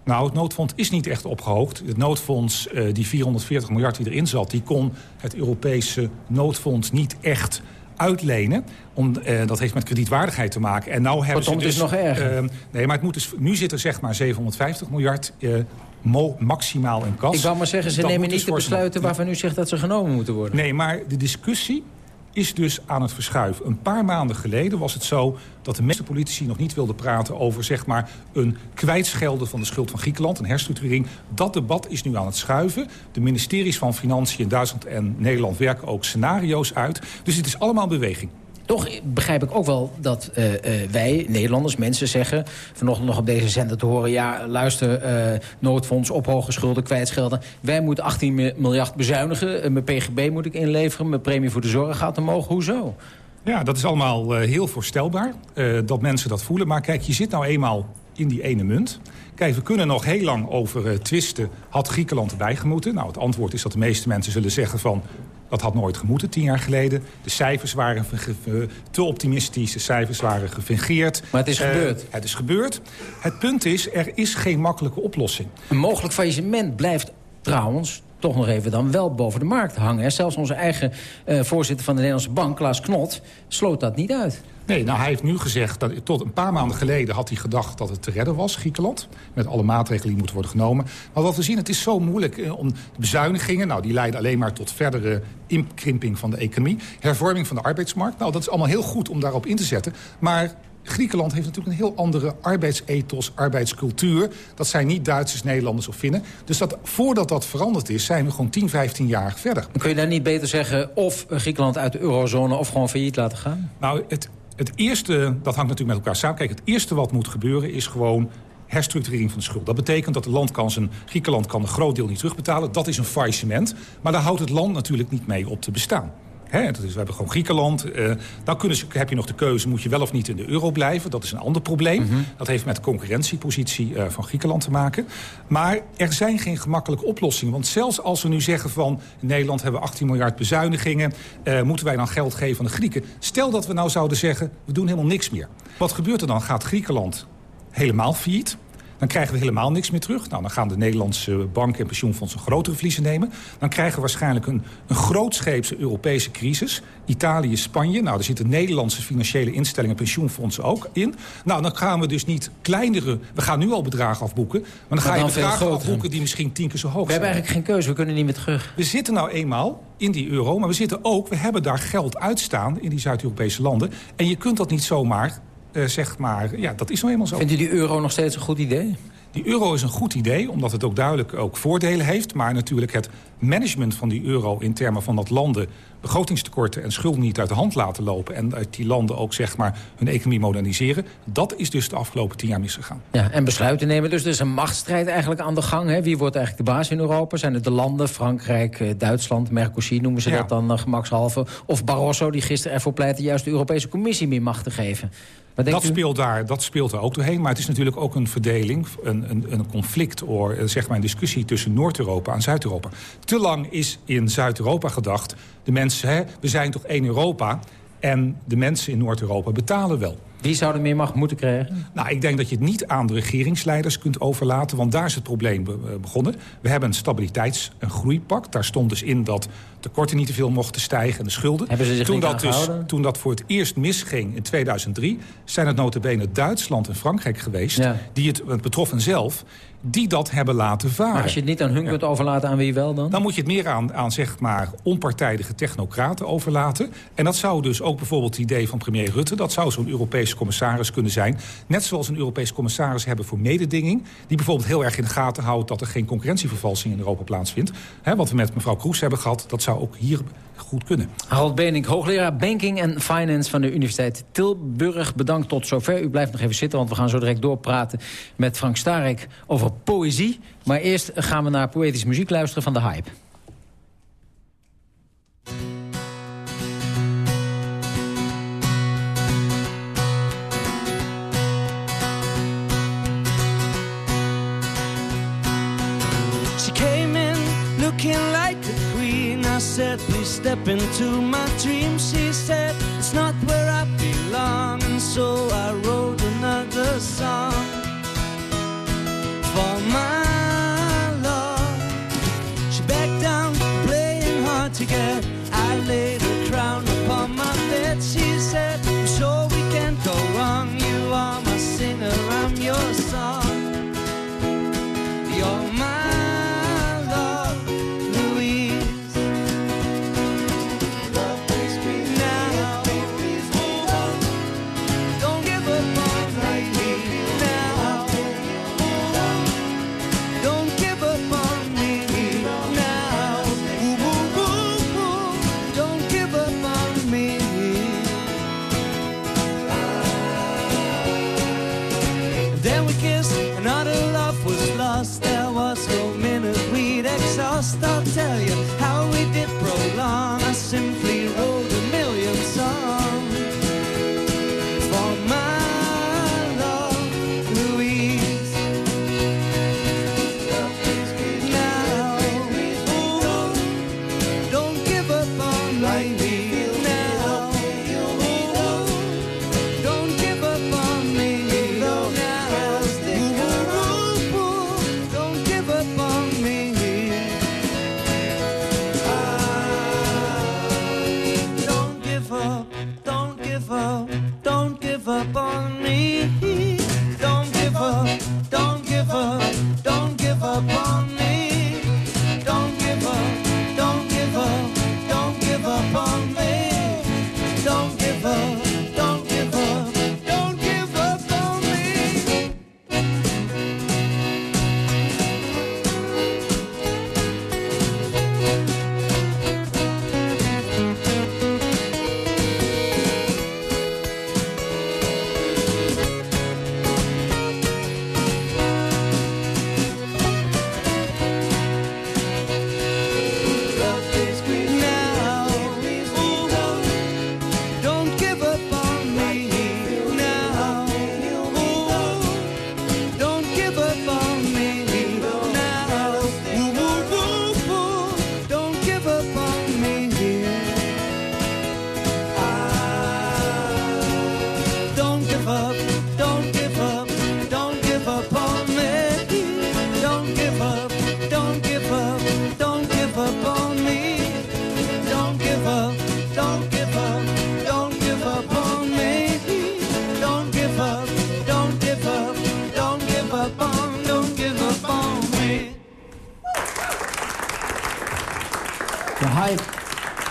Nou, het noodfonds is niet echt opgehoogd. Het noodfonds, eh, die 440 miljard die erin zat... die kon het Europese noodfonds niet echt uitlenen. Om, eh, dat heeft met kredietwaardigheid te maken. En nou hebben Kortom, ze het is dus, nog erger. eh, nee, maar het moet dus, nu zit er zeg maar 750 miljard eh, maximaal in kas. Ik wou maar zeggen, ze Dat nemen niet dus de besluiten waarvan u zegt dat ze genomen moeten worden. Nee, maar de discussie is dus aan het verschuiven. Een paar maanden geleden was het zo dat de meeste politici nog niet wilden praten over zeg maar, een kwijtschelden van de schuld van Griekenland, een herstructurering. Dat debat is nu aan het schuiven. De ministeries van Financiën in Duitsland en Nederland werken ook scenario's uit. Dus het is allemaal beweging. Toch begrijp ik ook wel dat eh, eh, wij, Nederlanders, mensen zeggen... vanochtend nog op deze zender te horen... ja, luister, eh, noodfonds, ophogen schulden, kwijtschelden. Wij moeten 18 mi- miljard bezuinigen. Mijn pgb moet ik inleveren. Mijn premie voor de zorg gaat omhoog. Hoezo? Ja, dat is allemaal heel voorstelbaar dat mensen dat voelen. Maar kijk, je zit nou eenmaal in die ene munt. Kijk, we kunnen nog heel lang over twisten. Had Griekenland erbij gemoeten? Nou, het antwoord is dat de meeste mensen zullen zeggen van... dat had nooit gemoeten, tien jaar geleden. De cijfers waren te optimistisch, de cijfers waren gefingeerd. Maar het is Eh, gebeurd. Het is gebeurd. Het punt is, er is geen makkelijke oplossing. Een mogelijk faillissement blijft trouwens toch nog even dan wel boven de markt hangen. Zelfs onze eigen eh, voorzitter van de Nederlandse Bank, Klaas Knot... sloot dat niet uit. Nee, nou hij heeft nu gezegd, dat tot een paar maanden geleden had hij gedacht dat het te redden was, Griekenland. Met alle maatregelen die moeten worden genomen. Maar wat we zien, het is zo moeilijk eh, om de bezuinigingen, nou die leiden alleen maar tot verdere inkrimping van de economie. Hervorming van de arbeidsmarkt, nou dat is allemaal heel goed om daarop in te zetten. Maar Griekenland heeft natuurlijk een heel andere arbeidsethos, arbeidscultuur. Dat zijn niet Duitsers, Nederlanders of Finnen. Dus dat, voordat dat veranderd is, zijn we gewoon 10, 15 jaar verder. Kun je daar niet beter zeggen of Griekenland uit de eurozone... of gewoon failliet laten gaan? Nou, het, het eerste, dat hangt natuurlijk met elkaar samen. Kijk, het eerste wat moet gebeuren is gewoon herstructurering van de schuld. Dat betekent dat het land kan zijn, Griekenland kan een groot deel niet terugbetalen. Dat is een faillissement. Maar daar houdt het land natuurlijk niet mee op te bestaan. We hebben gewoon Griekenland. eh, dan kunnen ze, heb je nog de keuze, moet je wel of niet in de euro blijven. Dat is een ander probleem. Dat heeft met de concurrentiepositie eh, van Griekenland te maken. Maar er zijn geen gemakkelijke oplossingen. Want zelfs als we nu zeggen van... in Nederland hebben we 18 miljard bezuinigingen... eh, moeten wij dan geld geven aan de Grieken? Stel dat we nou zouden zeggen, we doen helemaal niks meer. Wat gebeurt er dan? Gaat Griekenland helemaal failliet? Dan krijgen we helemaal niks meer terug. Nou, dan gaan de Nederlandse banken en pensioenfondsen grotere verliezen nemen. Dan krijgen we waarschijnlijk een, een grootscheepse Europese crisis. Italië, Spanje. Nou, daar zitten Nederlandse financiële instellingen, pensioenfondsen ook in. Nou, dan gaan we dus niet kleinere... We gaan nu al bedragen afboeken. Maar dan ga je dan veel bedragen grotere. afboeken die misschien tien keer zo hoog We zijn. hebben eigenlijk geen keuze, we kunnen niet meer terug. We zitten nou eenmaal in die euro, maar we zitten ook... we hebben daar geld uitstaan in die Zuid-Europese landen. En je kunt dat niet zomaar, eh, zeg maar... Ja, dat is nou eenmaal zo. Vindt u die euro nog steeds een goed idee? Die euro is een goed idee, omdat het ook duidelijk ook voordelen heeft. Maar natuurlijk het management van die euro in termen van dat landen begrotingstekorten en schulden niet uit de hand laten lopen... en uit die landen ook zeg maar hun economie moderniseren... dat is dus de afgelopen tien jaar misgegaan. Ja, en besluiten nemen. Dus er is een machtsstrijd eigenlijk aan de gang. Hè? Wie wordt eigenlijk de baas in Europa? Zijn het de landen, Frankrijk, eh, Duitsland, Mercosur noemen ze Ja. dat dan uh, gemakshalve? Of Barroso, die gisteren ervoor pleitte juist de Europese Commissie meer macht te geven? Dat u? speelt, daar, dat speelt er ook doorheen. Maar het is natuurlijk ook een verdeling, een, een, een conflict... of eh, zeg maar een discussie tussen Noord-Europa en Zuid-Europa. Te lang is in Zuid-Europa gedacht... de mensen, hè, we zijn toch één Europa... en de mensen in Noord-Europa betalen wel. Wie zou er meer macht moeten krijgen? Nou, ik denk dat je het niet aan de regeringsleiders kunt overlaten... want daar is het probleem eh, begonnen. We hebben een stabiliteits- en groeipact. Daar stond dus in dat tekorten niet te veel mochten stijgen... en de schulden. Hebben ze zich toen, dat dus, toen dat voor het eerst misging in 2003... zijn het notabene Duitsland en Frankrijk geweest... Ja. die het, het betrof hen zelf, die dat hebben laten varen. Maar als je het niet aan hun kunt overlaten, aan wie wel dan? Dan moet je het meer aan, aan zeg maar, onpartijdige technocraten overlaten. En dat zou dus ook bijvoorbeeld het idee van premier Rutte... dat zou zo'n Europese commissaris kunnen zijn. Net zoals een Europese commissaris hebben voor mededinging... die bijvoorbeeld heel erg in de gaten houdt... dat er geen concurrentievervalsing in Europa plaatsvindt. Hè, wat we met mevrouw Kroes hebben gehad, dat zou ook hier goed kunnen. Harold Benink, hoogleraar Banking en Finance van de Universiteit Tilburg. Bedankt tot zover. U blijft nog even zitten, want we gaan zo direct doorpraten met Frank Starek over poëzie. Maar eerst gaan we naar poëtische muziek luisteren van de Hype. She came in looking like. I said, Please step into my dream. She said, It's not where I belong. And so I wrote another song for my exhaust. I'll tell you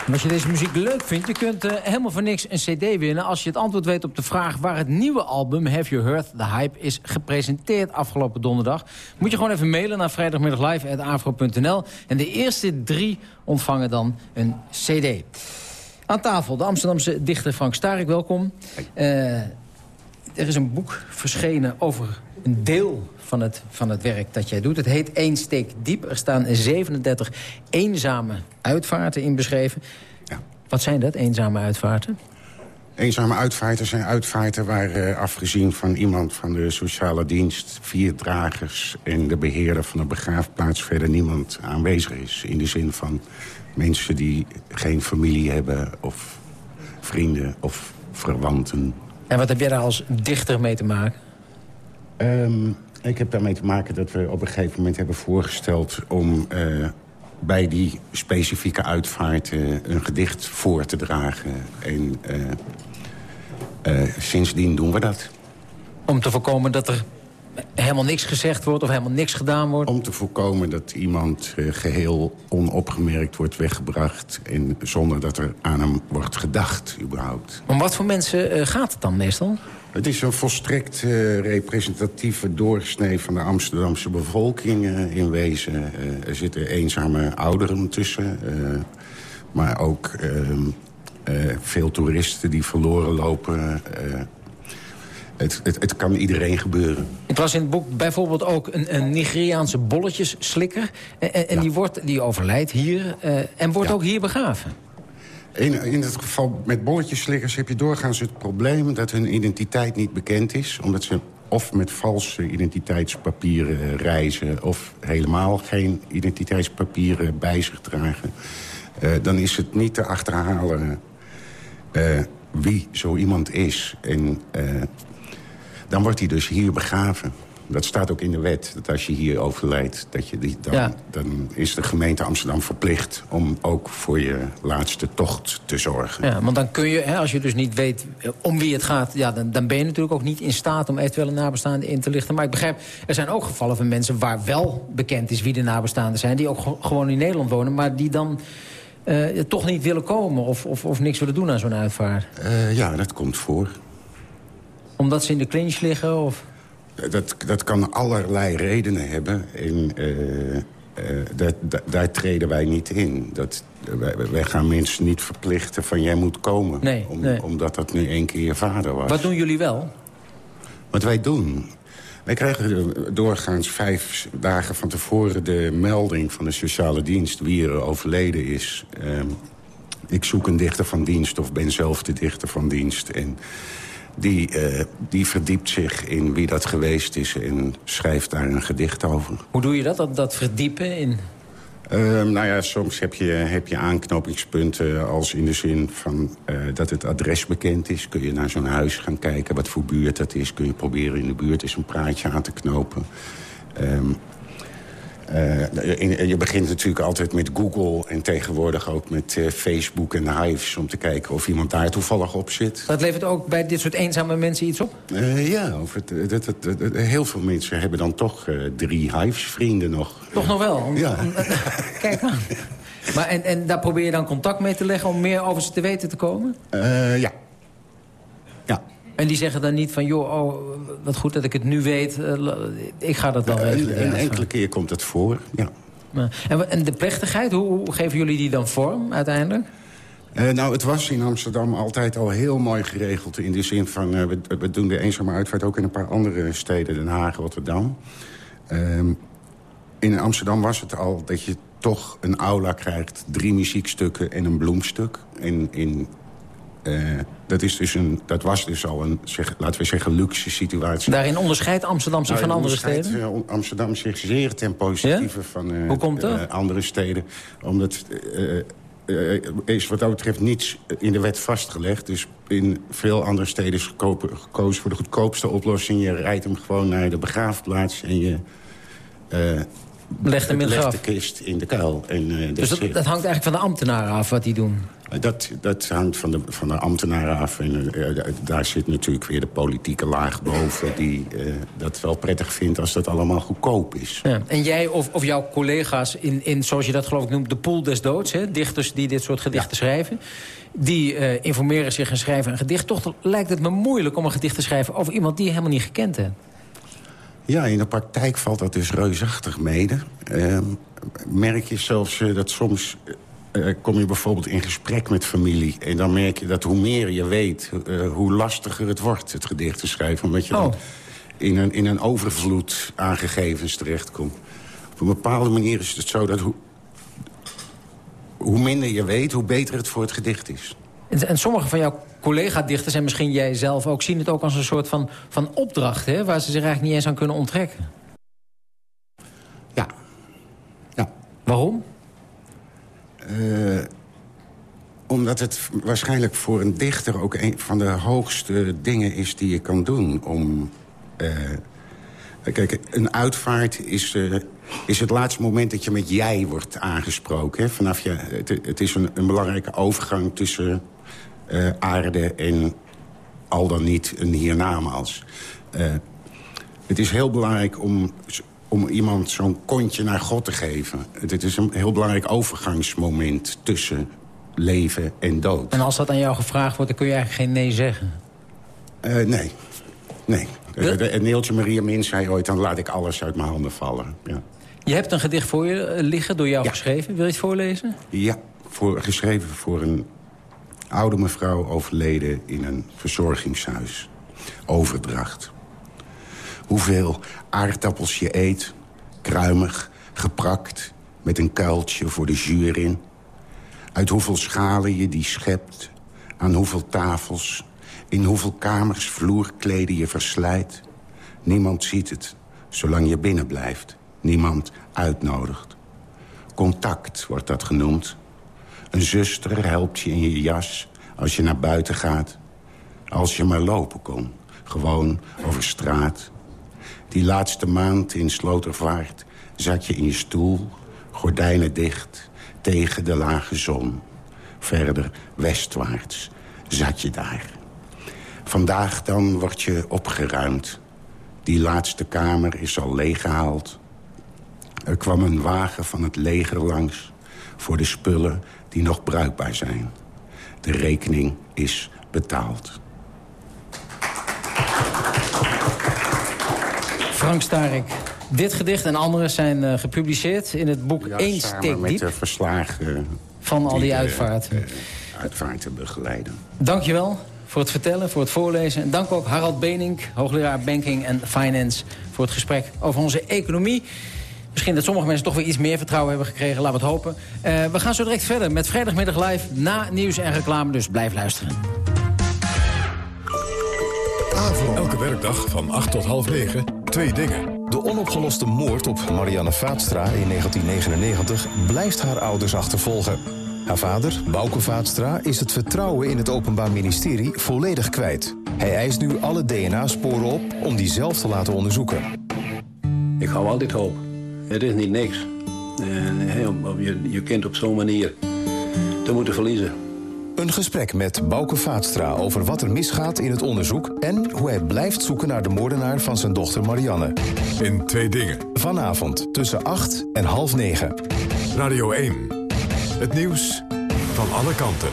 En als je deze muziek leuk vindt, je kunt uh, helemaal voor niks een cd winnen... als je het antwoord weet op de vraag waar het nieuwe album... Have You Heard The Hype is gepresenteerd afgelopen donderdag. Moet je gewoon even mailen naar vrijdagmiddaglive.afro.nl. En de eerste drie ontvangen dan een cd. Aan tafel de Amsterdamse dichter Frank Starik, welkom. Uh, er is een boek verschenen over een deel van het, van het werk dat jij doet. Het heet Eén steek diep. Er staan 37 eenzame uitvaarten in beschreven. Ja. Wat zijn dat, eenzame uitvaarten? Eenzame uitvaarten zijn uitvaarten waar uh, afgezien van iemand van de sociale dienst... vier dragers en de beheerder van de begraafplaats verder niemand aanwezig is. In de zin van mensen die geen familie hebben of vrienden of verwanten. En wat heb jij daar als dichter mee te maken? Um, ik heb daarmee te maken dat we op een gegeven moment hebben voorgesteld... om uh, bij die specifieke uitvaart uh, een gedicht voor te dragen. En uh, sindsdien doen we dat. Om te voorkomen dat er helemaal niks gezegd wordt of helemaal niks gedaan wordt? Om te voorkomen dat iemand geheel onopgemerkt wordt weggebracht... En zonder dat er aan hem wordt gedacht, überhaupt. Om wat voor mensen gaat het dan meestal? Het is een volstrekt uh, representatieve doorsnee van de Amsterdamse bevolking uh, in wezen. Uh, er zitten eenzame ouderen tussen. maar ook veel toeristen die verloren lopen. Het, het, het, kan iedereen gebeuren. Ik las in het boek bijvoorbeeld ook een, een Nigeriaanse bolletjesslikker. En, en ja. die, wordt, die overlijdt hier en wordt ja. ook hier begraven. In, in het geval met bolletjeslikkers heb je doorgaans het probleem... dat hun identiteit niet bekend is. Omdat ze of met valse identiteitspapieren reizen... of helemaal geen identiteitspapieren bij zich dragen. Uh, dan is het niet te achterhalen uh, wie zo iemand is. En uh, dan wordt hij dus hier begraven. Dat staat ook in de wet, dat als je hier overlijdt... Dat je die, dan, ja. dan is de gemeente Amsterdam verplicht om ook voor je laatste tocht te zorgen. Ja, want dan kun je, hè, als je dus niet weet om wie het gaat... Ja, dan, dan ben je natuurlijk ook niet in staat om eventueel een nabestaande in te lichten. Maar ik begrijp, er zijn ook gevallen van mensen waar wel bekend is... wie de nabestaanden zijn, die ook gewoon in Nederland wonen... maar die dan... Uh, toch niet willen komen of, of, of niks willen doen aan zo'n uitvaart? Uh, ja, dat komt voor. Omdat ze in de clinch liggen? Of? Dat, dat kan allerlei redenen hebben. En, uh, dat, dat, daar treden wij niet in. Dat, wij, wij, gaan mensen niet verplichten van jij moet komen. Nee, om, nee. Omdat dat nu één keer je vader was. Wat doen jullie wel? Wat wij doen? Wij krijgen doorgaans vijf dagen van tevoren de melding van de sociale dienst... wie er overleden is. Uh, ik zoek een dichter van dienst of ben zelf de dichter van dienst. En die, uh, die verdiept zich in wie dat geweest is en schrijft daar een gedicht over. Hoe doe je dat, dat, dat verdiepen in... Uh, nou ja, soms heb je, heb je aanknopingspunten als in de zin van uh, dat het adres bekend is. Kun je naar zo'n huis gaan kijken wat voor buurt dat is. Kun je proberen in de buurt eens een praatje aan te knopen. Um, uh, in, je begint natuurlijk altijd met Google en tegenwoordig ook met uh, Facebook en Hives... om te kijken of iemand daar toevallig op zit. Dat levert ook bij dit soort eenzame mensen iets op? Uh, ja, of het, dat, dat, dat, heel veel mensen hebben dan toch drie Hives-vrienden nog. Toch nog wel? Ja. Kijk aan. Maar en, en daar probeer je dan contact mee te leggen om meer over ze te weten te komen? ja. En die zeggen dan niet van, joh, oh, wat goed dat ik het nu weet. Uh, ik ga dat wel regelen. Een, een enkele keer komt het voor, ja. En, en de plechtigheid, hoe, geven jullie die dan vorm uiteindelijk? Uh, nou, het was in Amsterdam altijd al heel mooi geregeld. In de zin van, uh, we, we, doen de eenzame uitvaart ook in een paar andere steden. Den Haag, Rotterdam. in Amsterdam was het al dat je toch een aula krijgt. Drie muziekstukken en een bloemstuk. In, in dat, is dus een, dat was dus al een, zeg, laten we zeggen, luxe situatie. Daarin onderscheidt Amsterdam zich nou, van andere steden? Uh, Amsterdam zich zeer ten positieve ja? van uh, Hoe komt dat? andere steden. Omdat is wat dat betreft niets in de wet vastgelegd. Dus in veel andere steden is gekozen voor de goedkoopste oplossing. Je rijdt hem gewoon naar de begraafplaats en je Legt hem in het legt graf. de kist in de kuil. En, eh, Dus dat, hangt eigenlijk van de ambtenaren af wat die doen. Dat, dat hangt van de, van de ambtenaren af. En eh, daar zit natuurlijk weer de politieke laag boven... die eh, dat wel prettig vindt als dat allemaal goedkoop is. Ja. En jij of, of jouw collega's in, in, zoals je dat geloof ik noemt... de pool des doods, hè? dichters die dit soort gedichten schrijven... die eh, informeren zich en schrijven een gedicht. Toch lijkt het me moeilijk om een gedicht te schrijven... over iemand die je helemaal niet gekend hebt. Ja, in de praktijk valt dat dus reusachtig mede. Eh, merk je zelfs eh, dat soms... eh, kom je bijvoorbeeld in gesprek met familie... en dan merk je dat hoe meer je weet... eh, hoe lastiger het wordt, het gedicht te schrijven. Omdat je dan Oh. in een, in een overvloed aan gegevens terechtkomt. Op een bepaalde manier is het zo dat... Hoe, hoe minder je weet, hoe beter het voor het gedicht is. En, en sommige van jouw collega-dichters, en misschien jij zelf ook... zien het ook als een soort van, van opdracht, hè, waar ze zich eigenlijk niet eens aan kunnen onttrekken. Ja. Ja. Waarom? Eh, omdat het waarschijnlijk voor een dichter ook een van de hoogste dingen is die je kan doen. Om, eh, kijk, een uitvaart is, eh, is het laatste moment dat je met jij wordt aangesproken. Hè? Vanaf je, het, het is een, een belangrijke overgang tussen eh, aarde en al dan niet een hiernamaals. Eh, het is heel belangrijk om, om iemand zo'n kontje naar God te geven. Het, het is een heel belangrijk overgangsmoment tussen leven en dood. En als dat aan jou gevraagd wordt, dan kun je eigenlijk geen nee zeggen. Eh, nee, nee. De, de, Neeltje Maria Min zei ooit, dan laat ik alles uit mijn handen vallen. Ja, Je hebt een gedicht voor je liggen, door jou geschreven. Wil je het voorlezen? ja voor, geschreven voor een oude mevrouw overleden in een verzorgingshuis. Overdracht. Hoeveel aardappels je eet, kruimig, geprakt... met een kuiltje voor de jus erin. Uit hoeveel schalen je die schept, aan hoeveel tafels... in hoeveel kamers vloerkleden je verslijt. Niemand ziet het, zolang je binnen blijft. Niemand uitnodigt. Contact wordt dat genoemd. Een zuster helpt je in je jas als je naar buiten gaat. Als je maar lopen kon, gewoon over straat. Die laatste maand in Slotervaart zat je in je stoel, gordijnen dicht, tegen de lage zon. Verder westwaarts zat je daar. Vandaag dan word je opgeruimd. Die laatste kamer is al leeggehaald. Er kwam een wagen van het leger langs voor de spullen die nog bruikbaar zijn. De rekening is betaald. Frank Starik, dit gedicht en andere zijn eh, gepubliceerd in het boek Ja, samen steek met de verslagen Van al die de, uitvaarten. eh, uitvaarten begeleiden. Dankjewel voor het vertellen, voor het voorlezen. En dank ook Harald Benink, hoogleraar Banking en Finance... voor het gesprek over onze economie. Misschien dat sommige mensen toch weer iets meer vertrouwen hebben gekregen. Laten we het hopen. Eh, we gaan zo direct verder met Vrijdagmiddag Live... na nieuws en reclame, dus blijf luisteren. Elke werkdag van 8 tot half 9. Twee dingen. De onopgeloste moord op Marianne Vaatstra in 1999 blijft haar ouders achtervolgen. Haar vader, Bouke Vaatstra, is het vertrouwen in het Openbaar Ministerie volledig kwijt. Hij eist nu alle DNA-sporen op om die zelf te laten onderzoeken. Ik hou altijd hoop. Het is niet niks. En, je, je kind op zo'n manier te moeten verliezen. Een gesprek met Bouke Vaatstra over wat er misgaat in het onderzoek... en hoe hij blijft zoeken naar de moordenaar van zijn dochter Marianne. In Twee Dingen. Vanavond tussen 8 en half 9. Radio 1. Het nieuws van alle kanten.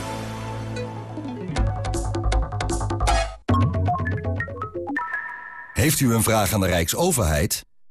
Heeft u een vraag aan de Rijksoverheid?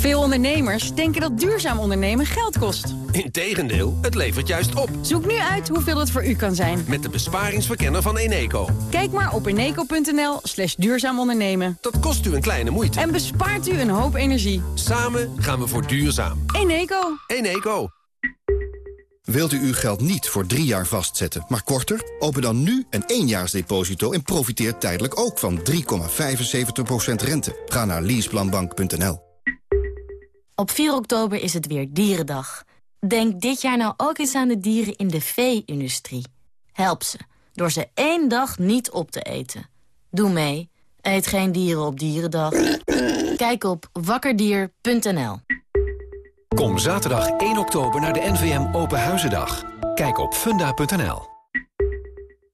Veel ondernemers denken dat duurzaam ondernemen geld kost. Integendeel, het levert juist op. Zoek nu uit hoeveel het voor u kan zijn. Met de besparingsverkenner van Eneco. Kijk maar op eneco.nl slash duurzaam ondernemen. Dat kost u een kleine moeite. En bespaart u een hoop energie. Samen gaan we voor duurzaam. Eneco. Eneco. Wilt u uw geld niet voor drie jaar vastzetten, maar korter? Open dan nu een éénjaarsdeposito en profiteer tijdelijk ook van 3,75% rente. Ga naar leaseplanbank.nl. Op 4 oktober is het weer Dierendag. Denk dit jaar nou ook eens aan de dieren in de vee-industrie. Help ze, door ze één dag niet op te eten. Doe mee. Eet geen dieren op Dierendag. Kijk op wakkerdier.nl. Kom zaterdag 1 oktober naar de NVM Open Huizendag. Kijk op funda.nl.